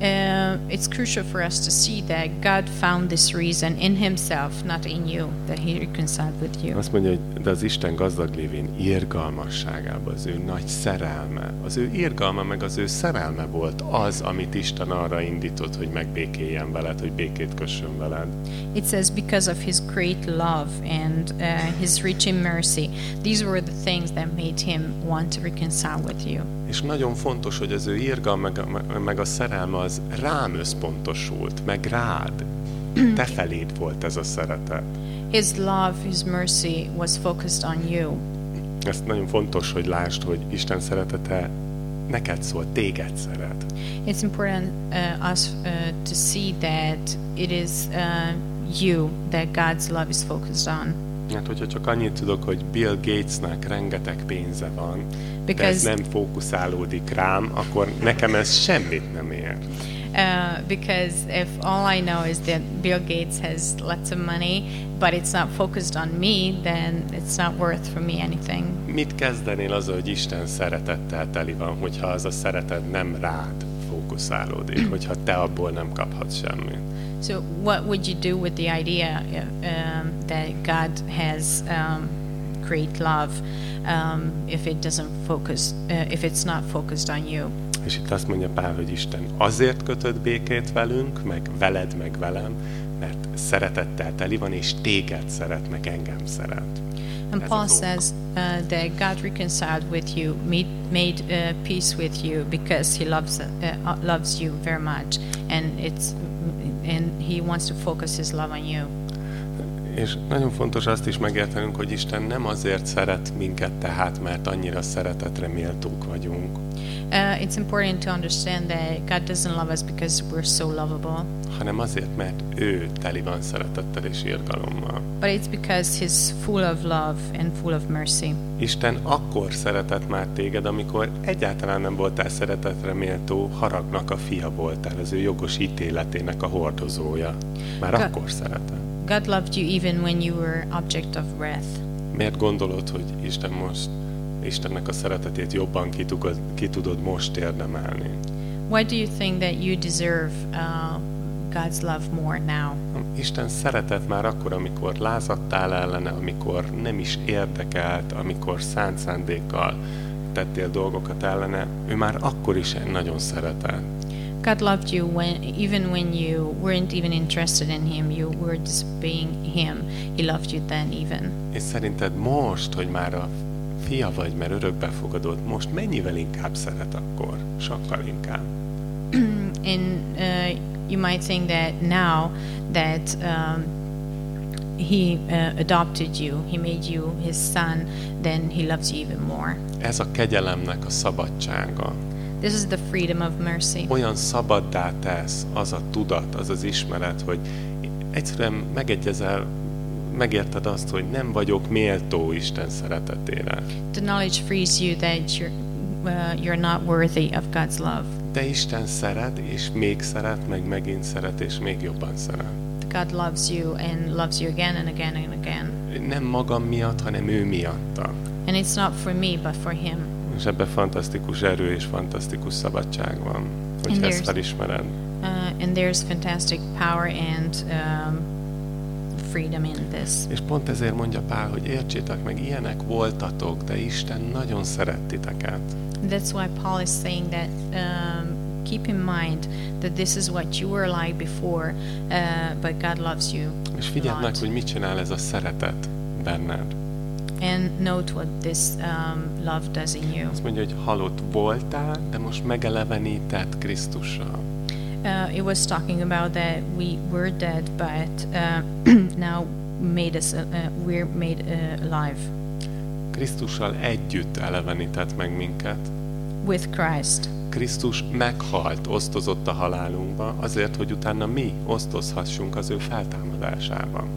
Uh, it's crucial for us to see that God found this reason in Himself, not in you, that He reconciled with you. Azt mondja, hogy de az Isten gazdag lévén irgalmasságában, az ő nagy szerelme, az ő irgalma meg az ő szerelme volt az, amit Isten arra indított, hogy megbékéljen veled, hogy békét kössön veled. It says, because of His great love and uh, His in mercy, these were the things that made Him want to reconcile with you. És nagyon fontos, hogy az ő irgalma meg meg a szerelme az rám összpontosult, meg rád. Te feléd volt ez a szeretet. His love, His mercy was focused on you. Ezt nagyon fontos, hogy lásd, hogy Isten szeretete neked szól, téged szeret. It's important uh, us uh, to see that it is uh, you that God's love is focused on. Hát, hogyha csak annyit tudok, hogy Bill Gatesnek rengeteg pénze van, de ez Because- nem fókuszálódik rám, akkor nekem ez semmit nem ér. Uh, because if all I know is that Bill Gates has lots of money, but it's not focused on me, then it's not worth for me anything. Mit kezdenél azzal, hogy Isten szeretettel teli van, hogyha az a szeretet nem rád fókuszálódik, hogyha te abból nem kaphatsz semmit? So, what would you do with the idea uh, um, that God has um, great love um, if it doesn't focus, uh, if it's not focused on you? És itt azt mondja Pál, hogy Isten azért kötött békét velünk, meg veled, meg velem, szeretettel teli van, és téged szeret, meg engem szeret. And Paul says uh, that God reconciled with you, made, made uh, peace with you because He loves uh, uh, loves you very much, and it's and He wants to focus His love on you. És nagyon fontos azt is megértenünk, hogy Isten nem azért szeret minket tehát, mert annyira szeretetre méltók vagyunk, Uh, it's important to understand that God doesn't love us because we're so lovable, hanem azért, mert ő teli van szeretettel és irgalommal. but it's because He's full of love and full of mercy. Isten akkor szeretett már téged, amikor egyáltalán nem voltál szeretetre méltó, haragnak a fia voltál, az ő jogos ítéletének a hordozója. Már Ka- akkor szeretett. God loved you even when you were object of wrath. Miért gondolod, hogy Isten most, Istennek a szeretetét jobban ki tudod, ki tudod most érdemelni? Why do you think that you deserve uh, God's love more now? Isten szeretett már akkor, amikor lázadtál ellene, amikor nem is érdekelt, amikor szánt szándékkal tettél dolgokat ellene, ő már akkor is nagyon szeretett. God loved you when even when you weren't even interested in him, you were disobeying him. He loved you then even. És szerinted most, hogy már a fia vagy, mert örökbefogadott, most mennyivel inkább szeret akkor? Sokkal inkább. and uh, you might think that now that um, he uh, adopted you, he made you his son, then he loves you even more. Ez a kegyelemnek a szabadsága. This is the freedom of mercy. Olyan szabaddá tesz az a tudat, az az ismeret, hogy egyszerűen megegyezel, megérted azt, hogy nem vagyok méltó Isten szeretetére. The knowledge frees you that you're uh, you're not worthy of God's love. De Isten szeret, és még szeret, meg megint szeret, és még jobban szeret. God loves you and loves you again and again and again. Nem magam miatt, hanem ő miatta. And it's not for me, but for Him. És ebben fantasztikus erő és fantasztikus szabadság van, hogy And ezt felismered. Uh, and there's fantastic power and um, freedom in this. És pont ezért mondja Pál, hogy értsétek meg, ilyenek voltatok, de Isten nagyon szeret titeket. That's why Paul is saying that um, keep in mind that this is what you were like before, uh, but God loves you. És figyeld meg, hogy mit csinál ez a szeretet benned. And note what this um, love does in you. Azt mondja, hogy halott voltál, de most megelevenített Krisztussal. Uh, it was talking about that we were dead, but uh, now made us uh, uh, we're made uh, alive Krisztussal együtt elevenített meg minket. with Christ. Krisztus meghalt, osztozott a halálunkba, azért, hogy utána mi osztozhassunk az ő feltámadásában.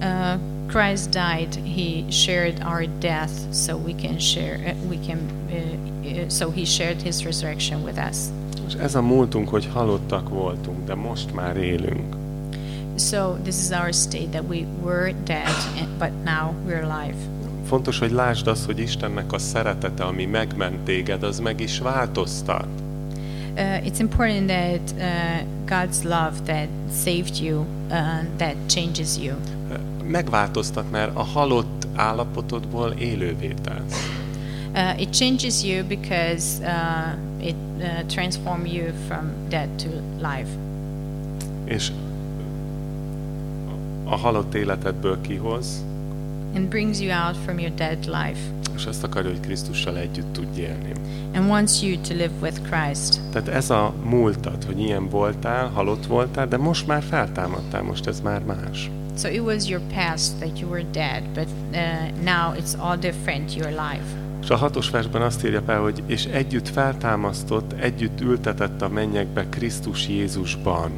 Uh, Christ died. He shared our death, so we can share. Uh, we can. Uh, uh, so he shared his resurrection with us. És ez a múltunk, hogy halottak voltunk, de most már élünk. So this is our state that we were dead, but now we're alive. Fontos, hogy lásd azt, hogy Istennek a szeretete, ami megment téged, az meg is változtat. Uh, it's important that uh, God's love that saved you, uh, that changes you. Megváltoztat, mert a halott állapotodból élővé tesz. Uh, it changes you because uh, it uh, transforms you from dead to life. És a halott életedből kihoz, and brings you out from your dead life és azt akarja, hogy Krisztussal együtt tudj élni. and wants you to live with Christ. Tehát ez a múltad, hogy ilyen voltál, halott voltál, de most már feltámadtál, most ez már más. So it was your past that you were dead, but uh, now it's all different, your life. És a hatos versben azt írja fel, hogy és együtt feltámasztott, együtt ültetett a mennyekbe Krisztus Jézusban.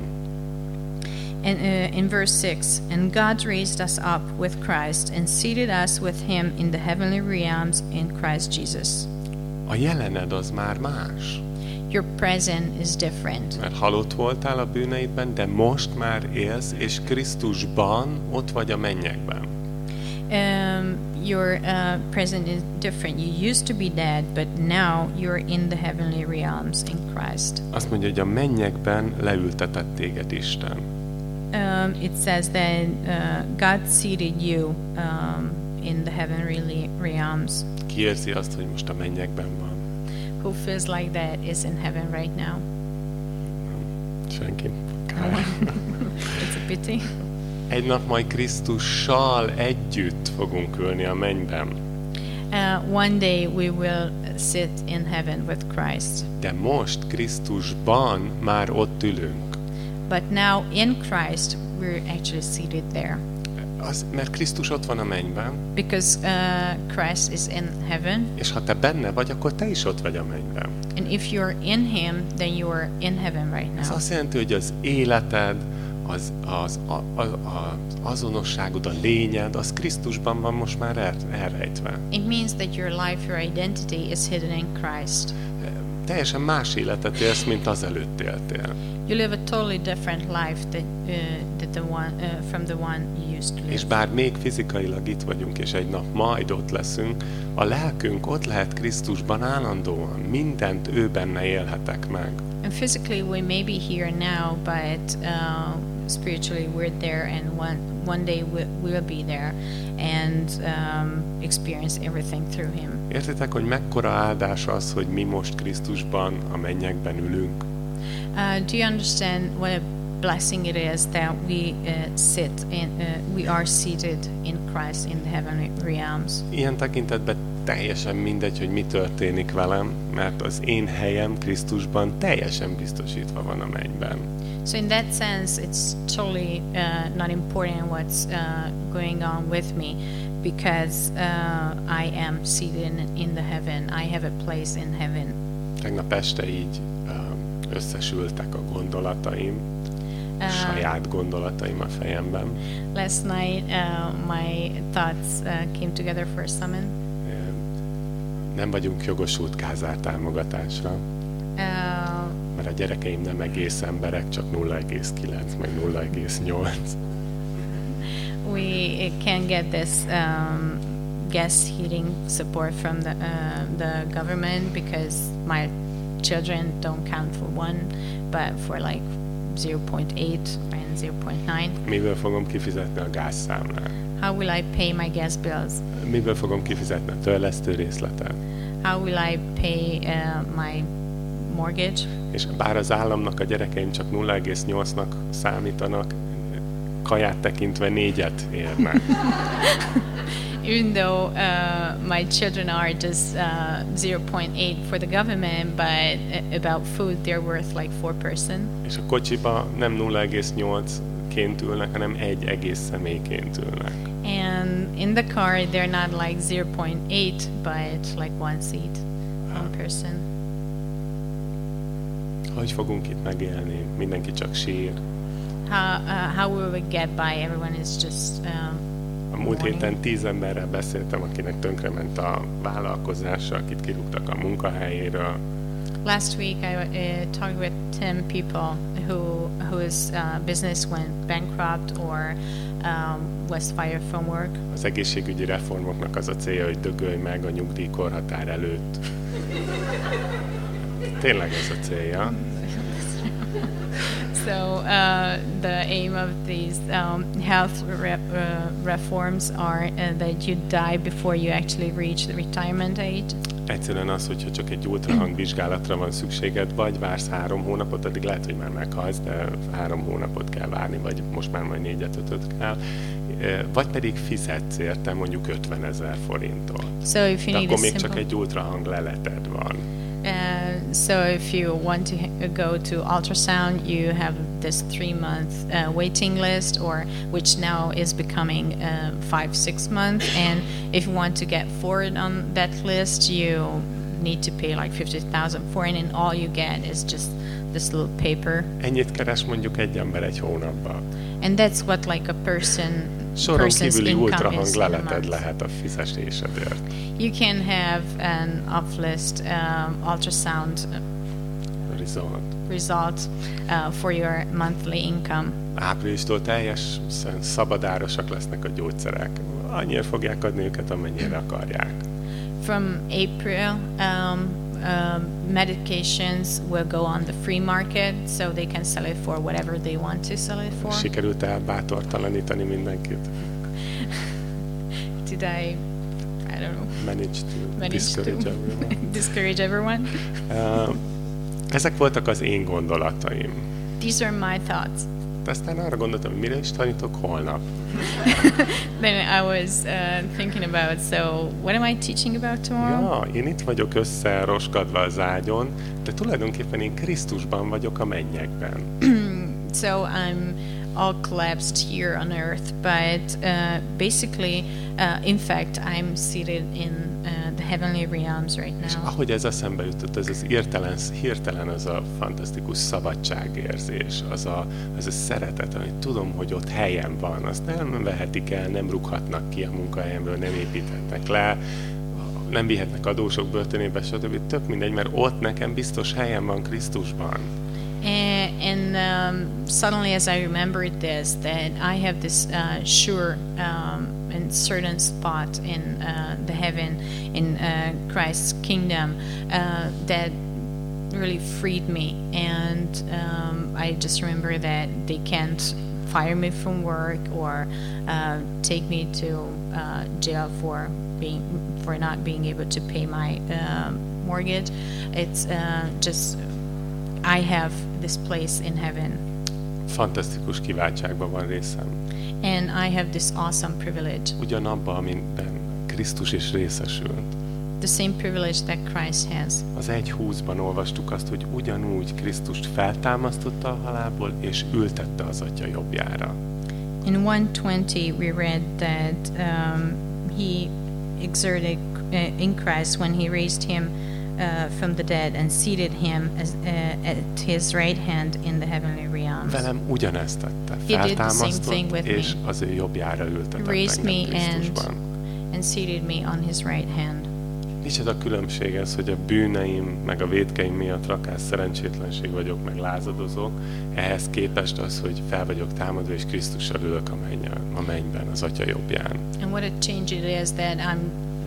And uh, in verse 6, and God raised us up with Christ and seated us with him in the heavenly realms in Christ Jesus. A jelened az már más. Your present is different. Mert halott voltál a bűneidben, de most már élsz, és Krisztusban ott vagy a mennyekben. Um, your uh, present is different. You used to be dead, but now you're in the heavenly realms in Christ. Azt mondja, hogy a mennyekben leültetett téged Isten. um, it says that uh, God seated you um, in the heavenly realms. Ki érzi azt, hogy most a mennyekben van? Who feels like that is in heaven right now? Thank Senki. It's a pity. Egy nap majd Krisztussal együtt fogunk ülni a mennyben. Uh, one day we will sit in heaven with Christ. De most Krisztusban már ott ülünk. But now in Christ, we're actually seated there. Az, mert Krisztus ott van a mennyben, Because uh, Christ is in heaven, és ha te benne vagy, akkor te is ott vagy a mennyben. and if you're in Him, then you are in heaven right Ez now. azt jelenti, hogy az életed, az, az, a, a, a, azonnosságod, a lényed, az Krisztusban van most már el, elrejtve. It means that your life, your identity is hidden in Christ. Teljesen más életet élsz, mint az előtt éltél. You live a totally different life that, uh, that the one, uh, from the one you used to És live. bár még fizikailag itt vagyunk, és egy nap majd ott leszünk, a lelkünk ott lehet Krisztusban állandóan. Mindent ő benne élhetek meg. And physically, we may be here now, but uh, spiritually, we're there, and one one day we, we'll be there and um, experience everything through Him. Értitek, hogy mekkora áldás az, hogy mi most Krisztusban a mennyekben ülünk? Uh, do you understand what a blessing it is that we uh, sit in, uh, we are seated in Christ in the heavenly realms? Ilyen tekintetben teljesen mindegy, hogy mi történik velem, mert az én helyem Krisztusban teljesen biztosítva van a mennyben. So in that sense, it's totally uh, not important what's uh, going on with me because uh, I am seated in, the heaven. I have a place in heaven. Tegnap este így um, összesültek a gondolataim, Uh, saját gondolataim a fejemben. Last night, uh, my thoughts uh, came together for a summon. Nem vagyunk jogosult kázár támogatásra, Uh, mert a gyerekeim nem egész emberek, csak 0,9 meg 0,8. we can get this um, gas heating support from the uh, the government because my children don't count for one, but for like 0.8 and 0.9. Miből fogom kifizetni a gázszámlát? How will I pay my gas bills? Miből fogom kifizetni a törlesztő részletet? How will I pay uh, my mortgage? És bár az államnak a gyerekeim csak 0,8-nak számítanak, kaját tekintve négyet érnek. Even though uh, my children are just uh, 0.8 for the government, but about food, they're worth like four person. És a kocsiba nem 0,8-ként ülnek, hanem egy egész személyként ülnek. And in the car, they're not like 0.8, but like one seat, one person. Hogy fogunk itt megélni? Mindenki csak sír. How, uh, how will we get by? Everyone is just. Um, A múlt héten tíz emberrel beszéltem, akinek tönkrement a vállalkozása, akit kirúgtak a munkahelyéről. Last week, I uh, talked with 10 people who whose uh, business went bankrupt or um, was fired from work. Az egészségügyi reformoknak az a célja, hogy dögölj meg a nyugdíjkorhatár előtt. Tényleg ez a célja. So uh, the aim of these um, health re- uh, reforms are uh, that you die before you actually reach the retirement age. Egyszerűen az, hogyha csak egy ultrahang vizsgálatra van szükséged, vagy vársz három hónapot, addig lehet, hogy már meghalsz, de három hónapot kell várni, vagy most már majd négyet, ötöt kell. Vagy pedig fizetsz érte mondjuk 50 ezer forintot. So if you De need akkor még csak simple, egy ultrahang leleted van. uh, so if you want to go to ultrasound, you have this three month uh, waiting list, or which now is becoming uh, five six months. And if you want to get forward on that list, you need to pay like fifty thousand for it, and all you get is just this little paper. Ennyit keres mondjuk egy ember egy hónapban. And that's what like a person Soron kívüli ultrahang leleted lehet a fizetésedért. You can have an off list um, ultrasound Result. result uh, for your monthly income. Áprilistól teljesen szabadárosak lesznek a gyógyszerek. Annyira fogják adni őket, amennyire akarják. From April, um, um medications will go on the free market, so they can sell it for whatever they want to sell it for. Sikerült elbátortalanítani mindenkit. Did I? I don't know. Manage to Manage discourage to everyone. discourage everyone. Uh, ezek voltak az én gondolataim. These are my thoughts. Aztán arra gondoltam, hogy mire is tanítok holnap. Then I was uh, thinking about. So, what am I teaching about tomorrow? Ja, én itt vagyok összeroskadva az ágyon, de tulajdonképpen én Krisztusban vagyok a mennyekben. So I'm all collapsed here on earth, but uh, basically, uh, in fact, I'm seated in uh, the heavenly realms right És now. ahogy ez eszembe jutott, ez az hirtelen, hirtelen az a fantasztikus szabadságérzés, az a, az a szeretet, amit tudom, hogy ott helyem van, azt nem vehetik el, nem rúghatnak ki a munkahelyemről, nem építhetnek le, nem vihetnek adósok börtönébe, stb. Tök mindegy, mert ott nekem biztos helyem van Krisztusban. And, and um, suddenly, as I remembered this, that I have this uh, sure um, and certain spot in uh, the heaven, in uh, Christ's kingdom, uh, that really freed me. And um, I just remember that they can't fire me from work or uh, take me to uh, jail for being for not being able to pay my mortgage. It's just I have this place in heaven, Fantasztikus kiváltságban van részem. and I have this awesome privilege. Ugyanabban, amiben Krisztus is részesült. the same privilege that Christ has. Az 1.20-ban olvastuk azt, hogy ugyanúgy Krisztust feltámasztotta a halálból, és ültette az atya jobbjára. In 120, we read that um, he exerted uh, in Christ when he raised him uh, from the dead and seated him as, uh, at his right hand in the heavenly realms. Velem ugyanezt tette. Feltámasztott, és me. az ő jobbjára ültetett raised me engem and, Krisztusban. and seated me on his right hand. Micsoda különbség ez, hogy a bűneim, meg a védkeim miatt rakás szerencsétlenség vagyok, meg lázadozok. Ehhez képest az, hogy fel vagyok támadva, és Krisztussal ülök a, mennyel, a mennyben, az Atya jobbján. And what a change it is that I'm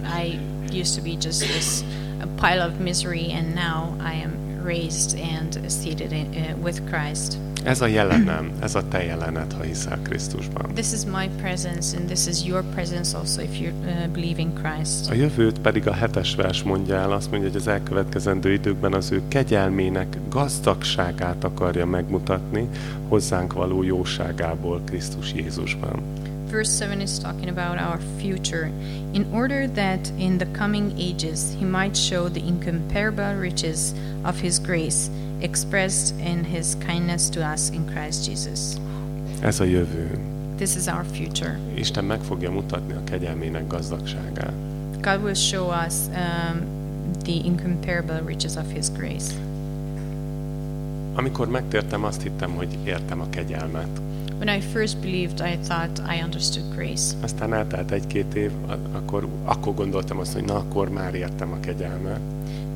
I used to be just this a pile of misery and now I am raised and seated in, uh, with Christ. Ez a jelenem, ez a te jelened, ha hiszel Krisztusban. This is my presence and this is your presence also if you uh, believe in Christ. A jövőt pedig a hetes vers mondja el, azt mondja, hogy az elkövetkezendő időkben az ő kegyelmének gazdagságát akarja megmutatni hozzánk való jóságából Krisztus Jézusban. Verse 7 is talking about our future, in order that in the coming ages he might show the incomparable riches of his grace expressed in his kindness to us in Christ Jesus. Ez a jövő. This is our future. Isten meg fogja mutatni a kegyelmének gazdagságát. God will show us um, the incomparable riches of his grace. Amikor megtértem, azt hittem, hogy értem a kegyelmet. When I first believed, I thought I understood grace. Aztán eltelt egy-két év, akkor, akkor gondoltam azt, hogy na, akkor már értem a kegyelmet.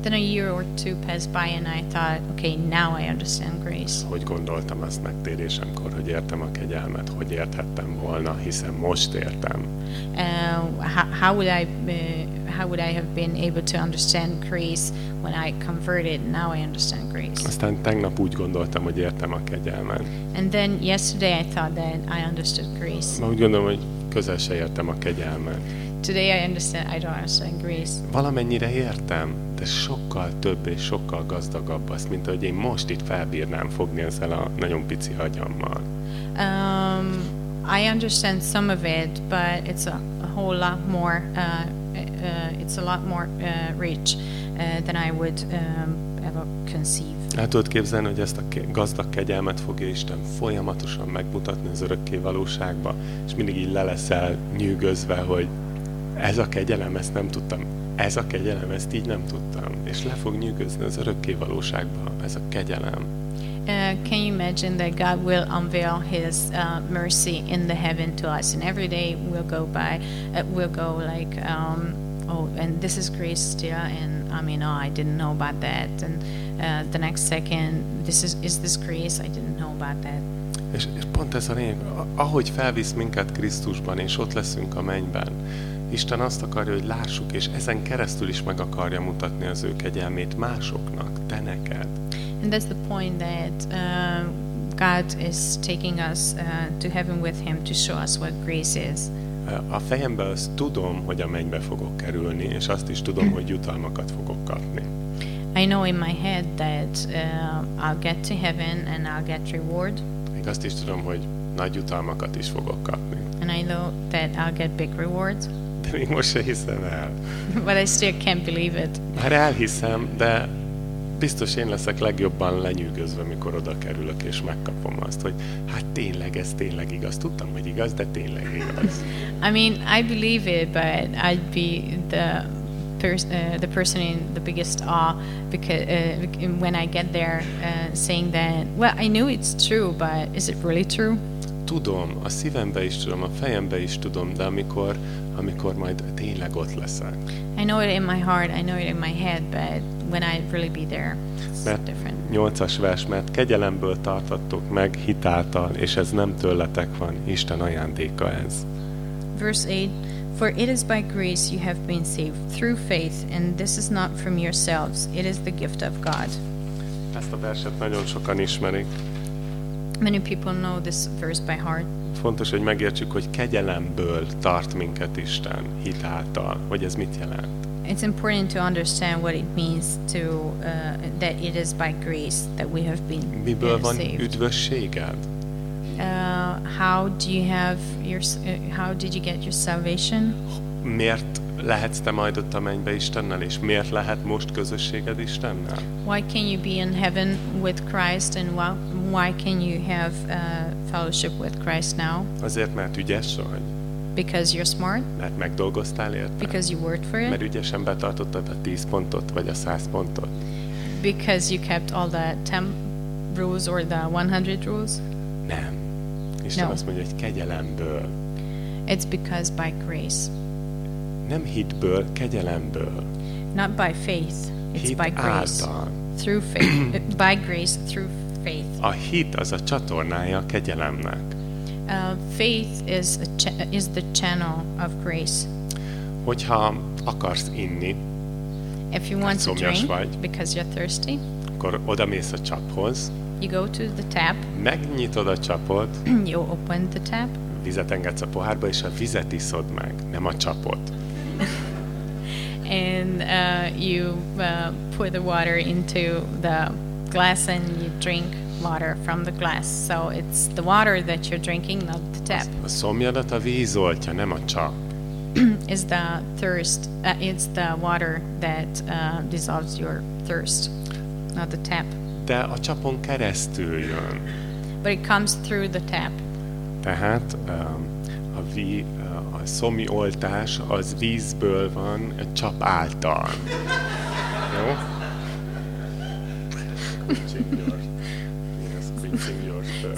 Then a year or two passed by, and I thought, okay, now I understand grace. Hogy gondoltam azt megtérésemkor, hogy értem a kegyelmet, hogy érthettem volna, hiszen most értem. Uh, how, how would I uh, how would I have been able to understand grace when I converted? Now I understand grace. Aztán tegnap úgy gondoltam, hogy értem a kegyelmet. And then yesterday I thought that I understood grace. Ma úgy gondolom, hogy közel se értem a kegyelmet. Today I understand I don't understand grace. Valamennyire értem, de sokkal több és sokkal gazdagabb az, mint hogy én most itt felbírnám fogni ezzel a nagyon pici agyammal. Um, I understand some of it, but it's a, a whole lot more. Uh, uh, it's a lot more uh, rich uh, than I would um, ever conceive. El tudod képzelni, hogy ezt a gazdag kegyelmet fogja Isten folyamatosan megmutatni az örökké valóságba, és mindig így le leszel nyűgözve, hogy ez a kegyelem, ezt nem tudtam, ez a kegyelem, ezt így nem tudtam, és le fog nyűgözni az örökké valóságba, ez a kegyelem. Uh, can you imagine that God will unveil His uh, mercy in the heaven to us, and every day we'll go by, uh, we'll go like, um, oh, and this is grace still, and I mean, oh, I didn't know about that, and uh, the next second, this is is this grace? I didn't know about that. És, és pont ez a lényeg, ahogy felvisz minket Krisztusban, és ott leszünk a mennyben, Isten azt akarja, hogy lássuk, és ezen keresztül is meg akarja mutatni az ő kegyelmét másoknak, te neked. And that's the point that uh, God is taking us uh, to heaven with Him to show us what grace is. A fejemben azt tudom, hogy a mennybe fogok kerülni, és azt is tudom, hogy jutalmakat fogok kapni. I know in my head that uh, I'll get to heaven and I'll get reward, Még azt is tudom, hogy nagy jutalmakat is fogok kapni. and I know that I'll get big rewards, De még most se hiszem el. but I still can't believe it. Már elhiszem, de biztos én leszek legjobban lenyűgözve, mikor oda kerülök, és megkapom azt, hogy hát tényleg, ez tényleg igaz. Tudtam, hogy igaz, de tényleg igaz. I mean, I believe it, but I'd be the pers- uh, the person in the biggest awe because uh, when I get there, uh, saying that, well, I knew it's true, but is it really true? Tudom, a szívembe is tudom, a fejembe is tudom, de amikor, amikor majd tényleg ott leszek. I know it in my heart, I know it in my head, but when I really be there, it's Mert different. nyolcas vers, mert kegyelemből tartattok meg hitáltal, és ez nem tőletek van, Isten ajándéka ez. Verse 8 For it is by grace you have been saved through faith, and this is not from yourselves, it is the gift of God. Ezt a verset nagyon sokan ismerik. Many people know this verse by heart. Fontos, hogy megértsük, hogy kegyelemből tart minket Isten hitáltal, hogy ez mit jelent. It's important to understand what it means to uh, that it is by grace that we have been Miből uh, van saved. üdvösséged? Uh, how do you have your? Uh, how did you get your salvation? Miért lehetsz te majd ott a mennybe Istennel, és miért lehet most közösséged Istennel? Why can you be in heaven with Christ and why, why can you have uh, fellowship with Christ now? Azért, mert ügyes vagy, Because you're smart? mert megdolgoztál érte, Because you worked for mert it? ügyesen betartottad a 10 pontot, vagy a 100 pontot. Because you kept all the 10 rules or the 100 rules? Nem. Isten No. azt mondja, hogy kegyelemből. It's because by grace. Nem hitből, kegyelemből. Not by faith. It's Hit by grace. által. Through faith. by grace, through faith. A hit az a csatornája a kegyelemnek. Uh, faith is, a is the channel of grace. Hogyha akarsz inni, If you want to drink vagy. because you're thirsty, akkor odamész a csaphoz, you go to the tap, megnyitod a csapot, you open the tap, vizet engedsz a pohárba, és a vizet iszod meg, nem a csapot. and uh, you uh, pour the water into the glass and you drink water from the glass. So it's the water that you're drinking, not the tap. A szomjadat a víz oltja, nem a csap. Is the thirst? Uh, it's the water that uh, dissolves your thirst, not the tap. De a csapon keresztül jön. But it comes through the tap. Tehát um, a, ví, a szomi oltás az vízből van, a csap által. Jó?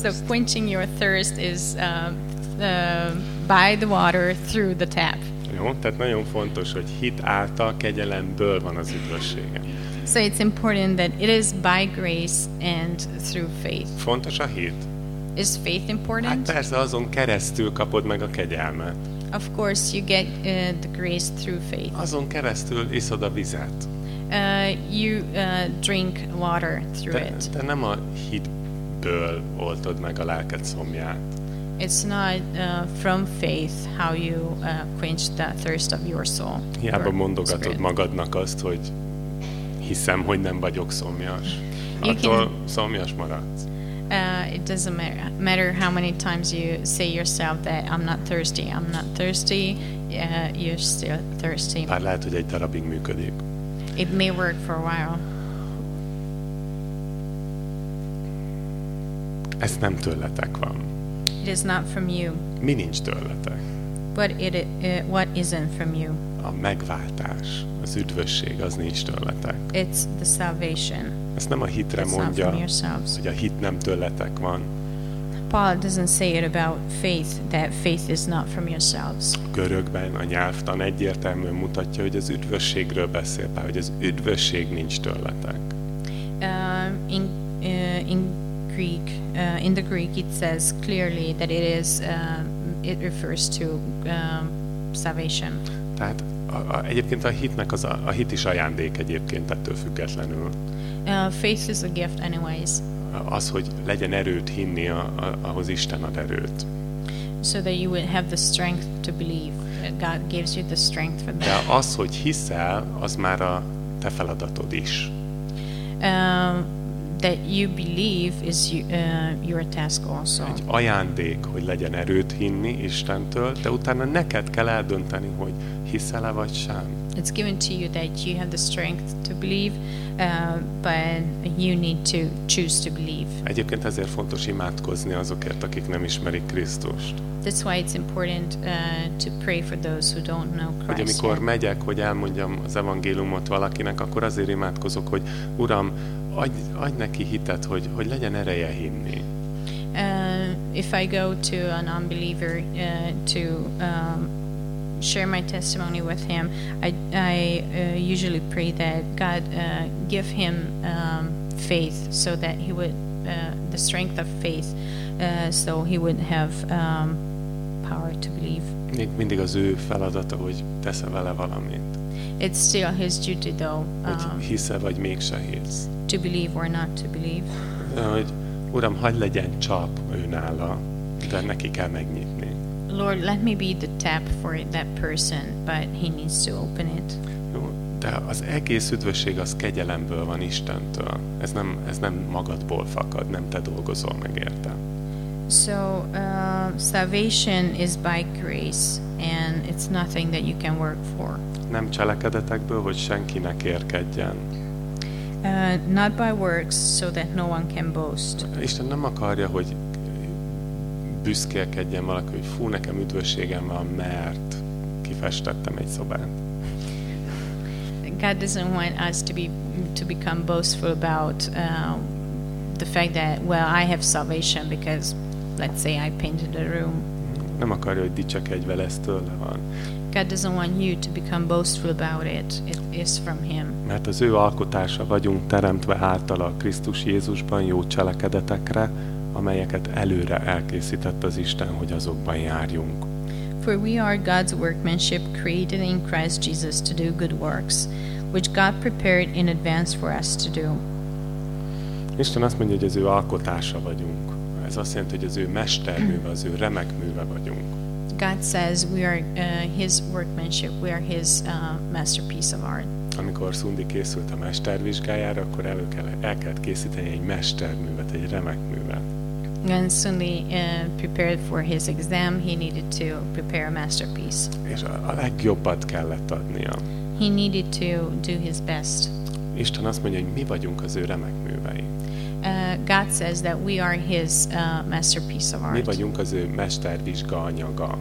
So quenching your thirst is uh, uh, by the water through the tap. Jó? Tehát nagyon fontos, hogy hit által, kegyelemből van az üdvössége. So it's important that it is by grace and through faith. Fontos a hit? Is faith Hát important? persze azon keresztül kapod meg a kegyelmet. Of course, you get uh, the grace through faith. Azon keresztül iszod a vizet. Uh, you uh, drink water through De, it. de nem a hitből oltod meg a lelked szomját. It's not uh, from faith how you uh, quench the thirst of your soul. Hiába your mondogatod spirit. magadnak azt, hogy hiszem, hogy nem vagyok szomjas. You Attól can- szomjas maradsz. Uh, it doesn't matter, matter how many times you say yourself that I'm not thirsty. I'm not thirsty. Uh, you're still thirsty. Bár lehet, hogy egy darabig működik. It may work for a while. Ez nem tőletek van. It is not from you, Mi nincs tőletek? but it, uh, what isn't from you. A megváltás, az üdvösség, az nincs tőletek. It's the salvation. Ezt nem a hitre It's mondja, hogy a hit nem tőletek van. Paul doesn't say it about faith that faith is not from yourselves. Görögben a nyelvtan egyértelműen mutatja, hogy az üdvösségről beszél Pál, hogy az üdvösség nincs tőletek. Uh, in uh, in Greek, uh, in the Greek, it says clearly that it is. Uh, it refers to um, salvation. Tehát a, a, egyébként a hitnek az a, a hit is ajándék egyébként ettől függetlenül. Uh, faith is a gift, anyways, Az, hogy legyen erőt hinni, a, a, ahhoz Isten ad erőt. so that you would have the strength to believe. God gives you the strength for De that. az, hogy hiszel, az már a te feladatod is. Um, that you believe is you, uh, your task also. Egy ajándék, hogy legyen erőt hinni Istentől, de utána neked kell eldönteni, hogy hiszel-e vagy sem. It's given to you that you have the strength to believe, uh, but you need to choose to believe. Egyébként ezért fontos imádkozni azokért, akik nem ismerik Krisztust. That's why it's important uh, to pray for those who don't know Hogy Christ. amikor yet. megyek, hogy elmondjam az evangéliumot valakinek, akkor azért imádkozok, hogy Uram, adj, adj neki hitet, hogy, hogy legyen ereje hinni. Uh, if I go to an unbeliever uh, to um, share my testimony with him, I, I uh, usually pray that God uh, give him um, faith so that he would, uh, the strength of faith, uh, so he would have um, power to believe. Még mindig az ő feladata, hogy tesz-e vele valamit. It's still his duty, though, Hogy um, hisze vagy mégse hisz. to believe or not to believe. Hogy Uram, hagyd legyen csap ő nála, de neki kell megnyitni. Lord, let me be the tap for that person, but he needs to open it. Jó? De az egész üdvösség az kegyelemből van Istentől. Ez nem, ez nem magadból fakad, nem te dolgozol meg érte. So, uh, salvation is by grace, and it's nothing that you can work for. Nem cselekedetekből, hogy senki ne kérkedjen. Uh, not by works, so that no one can boast. Isten nem akarja, hogy büszkélkedjen valaki, hogy fú, nekem üdvösségem van, mert kifestettem egy szobát. God doesn't want us to be to become boastful about uh, the fact that well, I have salvation because, let's say, I painted a room. Nem akarja, hogy dicsekedj vele, ez tőle van. God doesn't want you to become boastful about it. It is from Him. Mert az ő alkotása vagyunk teremtve általa Krisztus Jézusban jó cselekedetekre, amelyeket előre elkészített az Isten, hogy azokban járjunk. For we are God's workmanship, created in Christ Jesus to do good works, which God prepared in advance for us to do. Isten azt mondja, hogy az ő alkotása vagyunk. Ez azt jelenti, hogy az ő mesterműve, az ő remek műve vagyunk. God says we are uh, His workmanship, we are His uh, masterpiece of art. Amikor Szundi készült a mestervizsgájára, akkor elő kell, el kellett készíteni egy mesterművet, egy remek művet. When Sunli uh, prepared for his exam, he needed to prepare a masterpiece. És a, a legjobbat kellett adnia. He needed to do his best. Isten azt mondja, hogy mi vagyunk az ő remek művei. God says that we are His uh, masterpiece of Mi art. vagyunk az ő mestervizsga anyaga.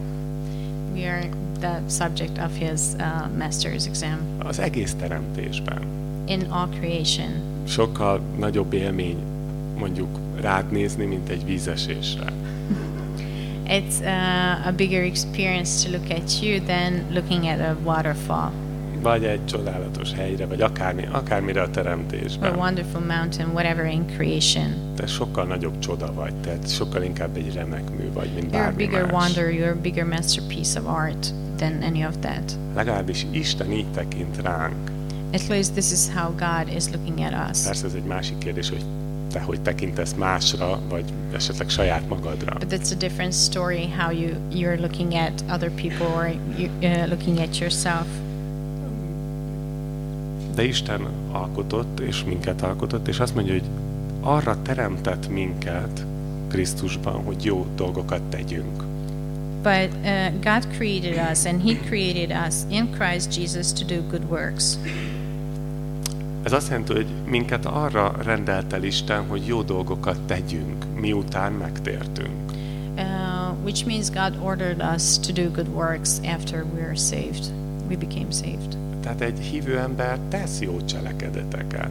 We are the subject of His uh, master's exam Az egész teremtésben. in all creation. Sokkal nagyobb élmény mondjuk rád nézni, mint egy vízesésre. It's uh, a bigger experience to look at you than looking at a waterfall Vagy egy csodálatos helyre, vagy akármi, akármire a or a teremtésben. wonderful mountain, whatever in creation. Te sokkal nagyobb csoda vagy, tehát sokkal inkább egy remek mű vagy, mint You're a bármi bigger más. wonder, you're a bigger masterpiece of art than any of that. Legalábbis Isten így tekint ránk. At least this is how God is looking at us. Persze ez egy másik kérdés, hogy te hogy tekintesz másra, vagy esetleg saját magadra. But that's a different story how you you're looking at other people or you uh, looking at yourself. De Isten alkotott, és minket alkotott, és azt mondja, hogy arra teremtett minket Krisztusban, hogy jó dolgokat tegyünk. But uh, God created us, and He created us in Christ Jesus to do good works. Ez azt jelenti, hogy minket arra rendelt el Isten, hogy jó dolgokat tegyünk, miután megtértünk. Uh, which means God ordered us to do good works after we were saved. We became saved. Tehát egy hívő ember tesz jó cselekedeteket.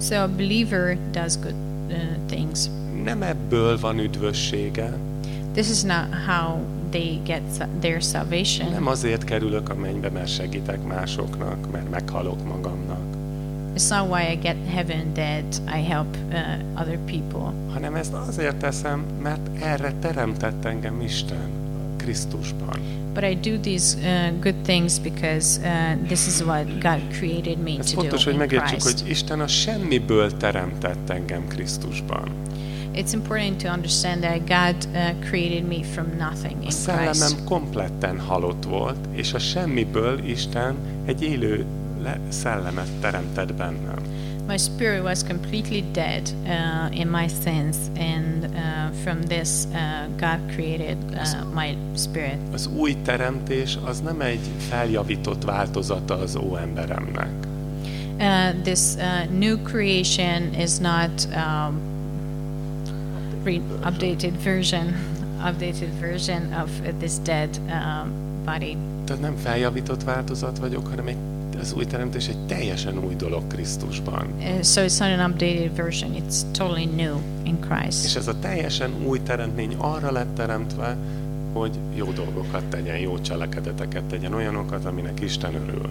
So a believer does good uh, things. Nem ebből van üdvössége, This is not how they get their salvation. nem azért kerülök a mennybe, mert segítek másoknak, mert meghalok magamnak, It's not why I get heaven that I help uh, other people. hanem ezt azért teszem, mert erre teremtett engem Isten Krisztusban. But I do these uh, good things because uh, this is what God created me Ez to do fontos, hogy in megértsük, hogy Isten a semmiből teremtett engem Krisztusban. It's important to understand that God uh, created me from nothing A in Christ. szellemem kompletten halott volt, és a semmiből Isten egy élő le- szellemet teremtett bennem. My spirit was completely dead uh, in my sins, and uh, from this, uh, God created uh, my spirit. Az új teremtés az nem egy feljavított változata az óemberemnek. Uh, this uh, new creation is not um, updated version, updated version of this dead um, body. Tehát nem feljavított változat vagyok, hanem egy, az új teremtés egy teljesen új dolog Krisztusban. Uh, so it's not an updated version; it's totally new in És Christ. ez a teljesen új teremtmény arra lett teremtve, hogy jó dolgokat tegyen, jó cselekedeteket tegyen, olyanokat, aminek Isten örül.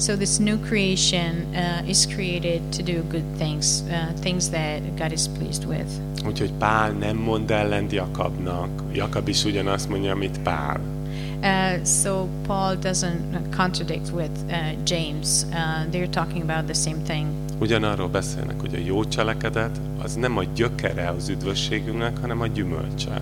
So this new creation uh, is created to do good things, uh, things that God is pleased with. Úgyhogy Pál nem mond ellent Jakabnak, Jakab is ugyanazt mondja, amit Pál. Uh, so Paul doesn't contradict with uh, James. Uh, they're talking about the same thing. Ugyanarról beszélnek, hogy a jó cselekedet az nem a gyökere az üdvösségünknek, hanem a gyümölcse.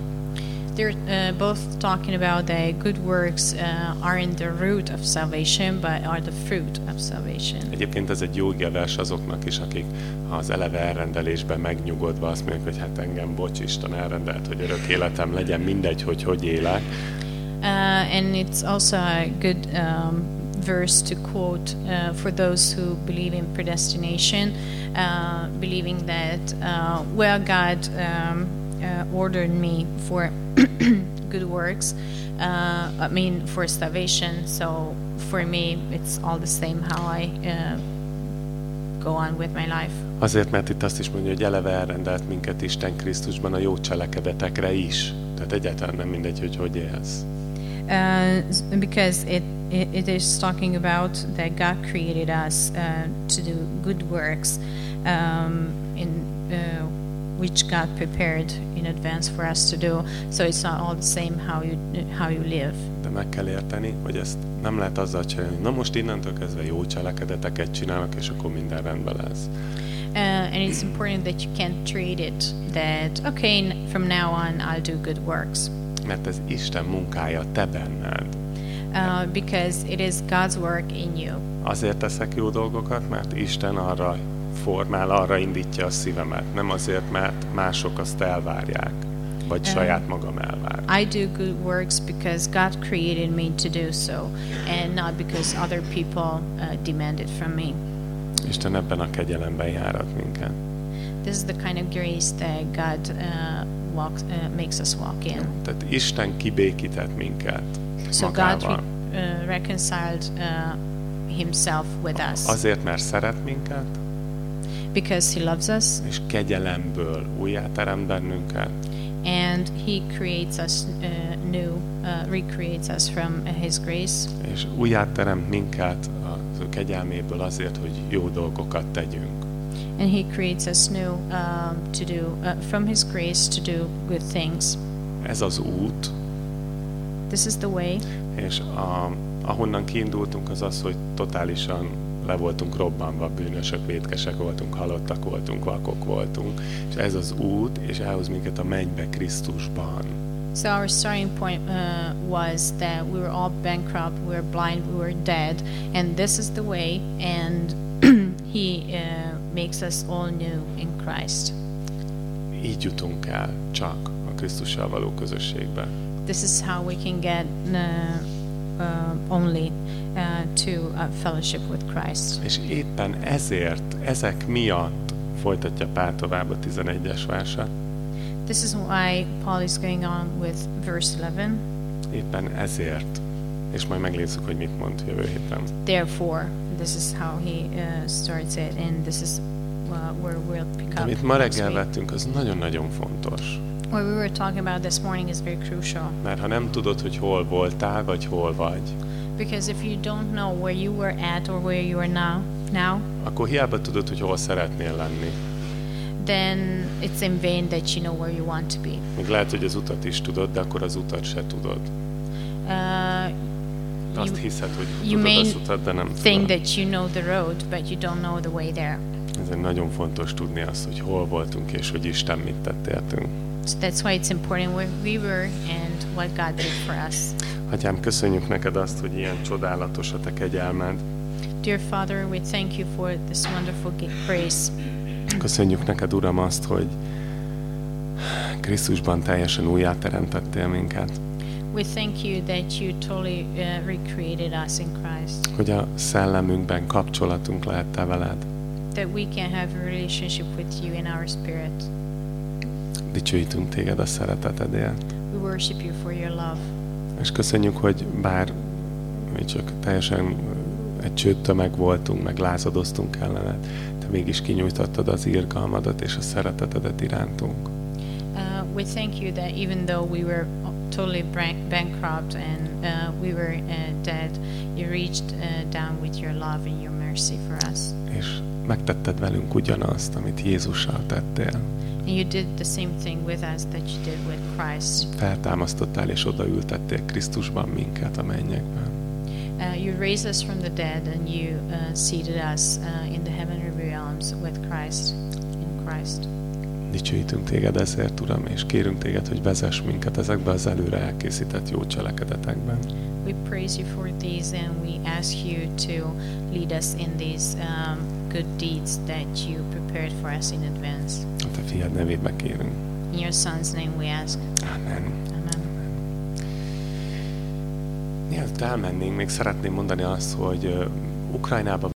They're uh, both talking about that good works uh, aren't the root of salvation, but are the fruit of salvation. Egyébként ez egy jó igevers azoknak is, akik az eleve elrendelésben megnyugodva azt mondják, hogy hát engem, bocs, Isten elrendelt, hogy örök életem legyen, mindegy, hogy hogy élek. Uh, and it's also a good um, verse to quote uh, for those who believe in predestination, uh, believing that, uh, well, God um, uh, ordered me for good works, uh, I mean, for salvation. So for me, it's all the same how I go on with my life. Azért, mert itt azt is mondja, hogy eleve elrendelt minket Isten Krisztusban a jó cselekedetekre is. Tehát egyáltalán nem mindegy, hogy hogy élsz. Uh, because it, it it is talking about that God created us uh, to do good works, um, in uh, which God prepared in advance for us to do. So it's not all the same how you how you live. De meg kell érteni, hogy ezt nem lehet azzal csinálni, na most innentől kezdve jó cselekedeteket csinálok, és akkor minden rendben lesz. Uh, and it's important that you can't treat it that okay from now on I'll do good works Mert ez Isten munkája te benned. uh, because it is God's work in you. Azért teszek jó dolgokat, mert Isten arra formál, arra indítja a szívemet. Nem azért, mert mások azt elvárják, vagy Um, saját magam elvár. I do good works because God created me to do so, and not because other people uh, demand it from me. Isten ebben a kegyelemben járat minket. This is the kind of grace that God uh, walks, uh, makes us walk in. Tehát Isten kibékített minket So God re- magával. uh, reconciled uh, Himself with us Azért, mert szeret minket, because He loves us, és kegyelemből újjáteremt bennünket, and He creates us uh, new, uh, recreates us from His grace, és újjáteremt minket az kegyelméből azért, hogy jó dolgokat tegyünk. and He creates us new um, to do uh, from His grace to do good things. Ez az út, This is the way. és a, ahonnan kiindultunk az az, hogy totálisan le voltunk robbanva, bűnösök, vétkesek voltunk, halottak voltunk, vakok voltunk, és ez az út, és elhoz minket a mennybe Krisztusban. So our starting point uh, was that we were all bankrupt, we were blind, we were dead, and this is the way, and He uh, makes us all new in Christ. Így jutunk el csak a Krisztussal való közösségbe. This is how we can get uh, uh, only uh, to a fellowship with Christ. És éppen ezért, ezek miatt folytatja Pál tovább a 11-es verset. This is why Paul is going on with verse 11. Éppen ezért. És majd megnézzük, hogy mit mond jövő héten. Therefore, this is how he uh, starts it, and this is uh, where we'll pick up. Amit ma reggel vettünk, az nagyon-nagyon fontos. What we were talking about this morning is very crucial Mert ha nem tudod, hogy hol voltál, vagy hol vagy, because if you don't know where you were at or where you are now, now, akkor hiába tudod, hogy hol szeretnél lenni. Then it's in vain that you know where you want to be. Még lehet, hogy az utat is tudod, de akkor az utat se tudod. Uh, Azt you hiszed, hogy you tudod az utat, de nem think tudod. that you know the road, but you don't know the way there. Ezért nagyon fontos tudni azt, hogy hol voltunk, és hogy Isten mit tett értünk. So that's why it's important where we were and what God did for us. Atyám, köszönjük neked azt, hogy ilyen csodálatos a te kegyelmed. Dear Father, we thank you for this wonderful grace. Köszönjük neked, Uram, azt, hogy Krisztusban teljesen újjáteremtettél minket. We thank you that you totally uh, recreated us in Christ, Hogy a szellemünkben kapcsolatunk lehet te veled. that we can have a relationship with you in our spirit. Dicsőítünk téged a szeretetedért. We worship you for your love. És köszönjük, hogy bár mi csak teljesen egy csőttömeg voltunk, meg lázadoztunk ellened, mégis kinyújtottad az irgalmadat és a szeretetedet irántunk. Uh, we thank you that even though we were totally bank- bankrupt and uh, we were uh, dead, you reached uh, down with your love and your mercy for us. És megtetted velünk ugyanazt, amit Jézussal tettél. And you did the same thing with us that you did with Christ. Feltámasztottál és odaültettél Krisztusban minket a mennyekben. Uh, you raised us from the dead and you uh, seated us uh, in the heavenly realms with Christ. In Christ. Dicsőítünk téged ezért, Uram, és kérünk téged, hogy vezess minket ezekbe az előre elkészített jó cselekedetekben. We praise you for these and we ask you to lead us in these um, good deeds that you prepared for us in advance. A te fiad nevébe kérünk. In your son's name we ask. Amen. Amen. Mielőtt elmennénk, még szeretném mondani azt, hogy ö, Ukrajnába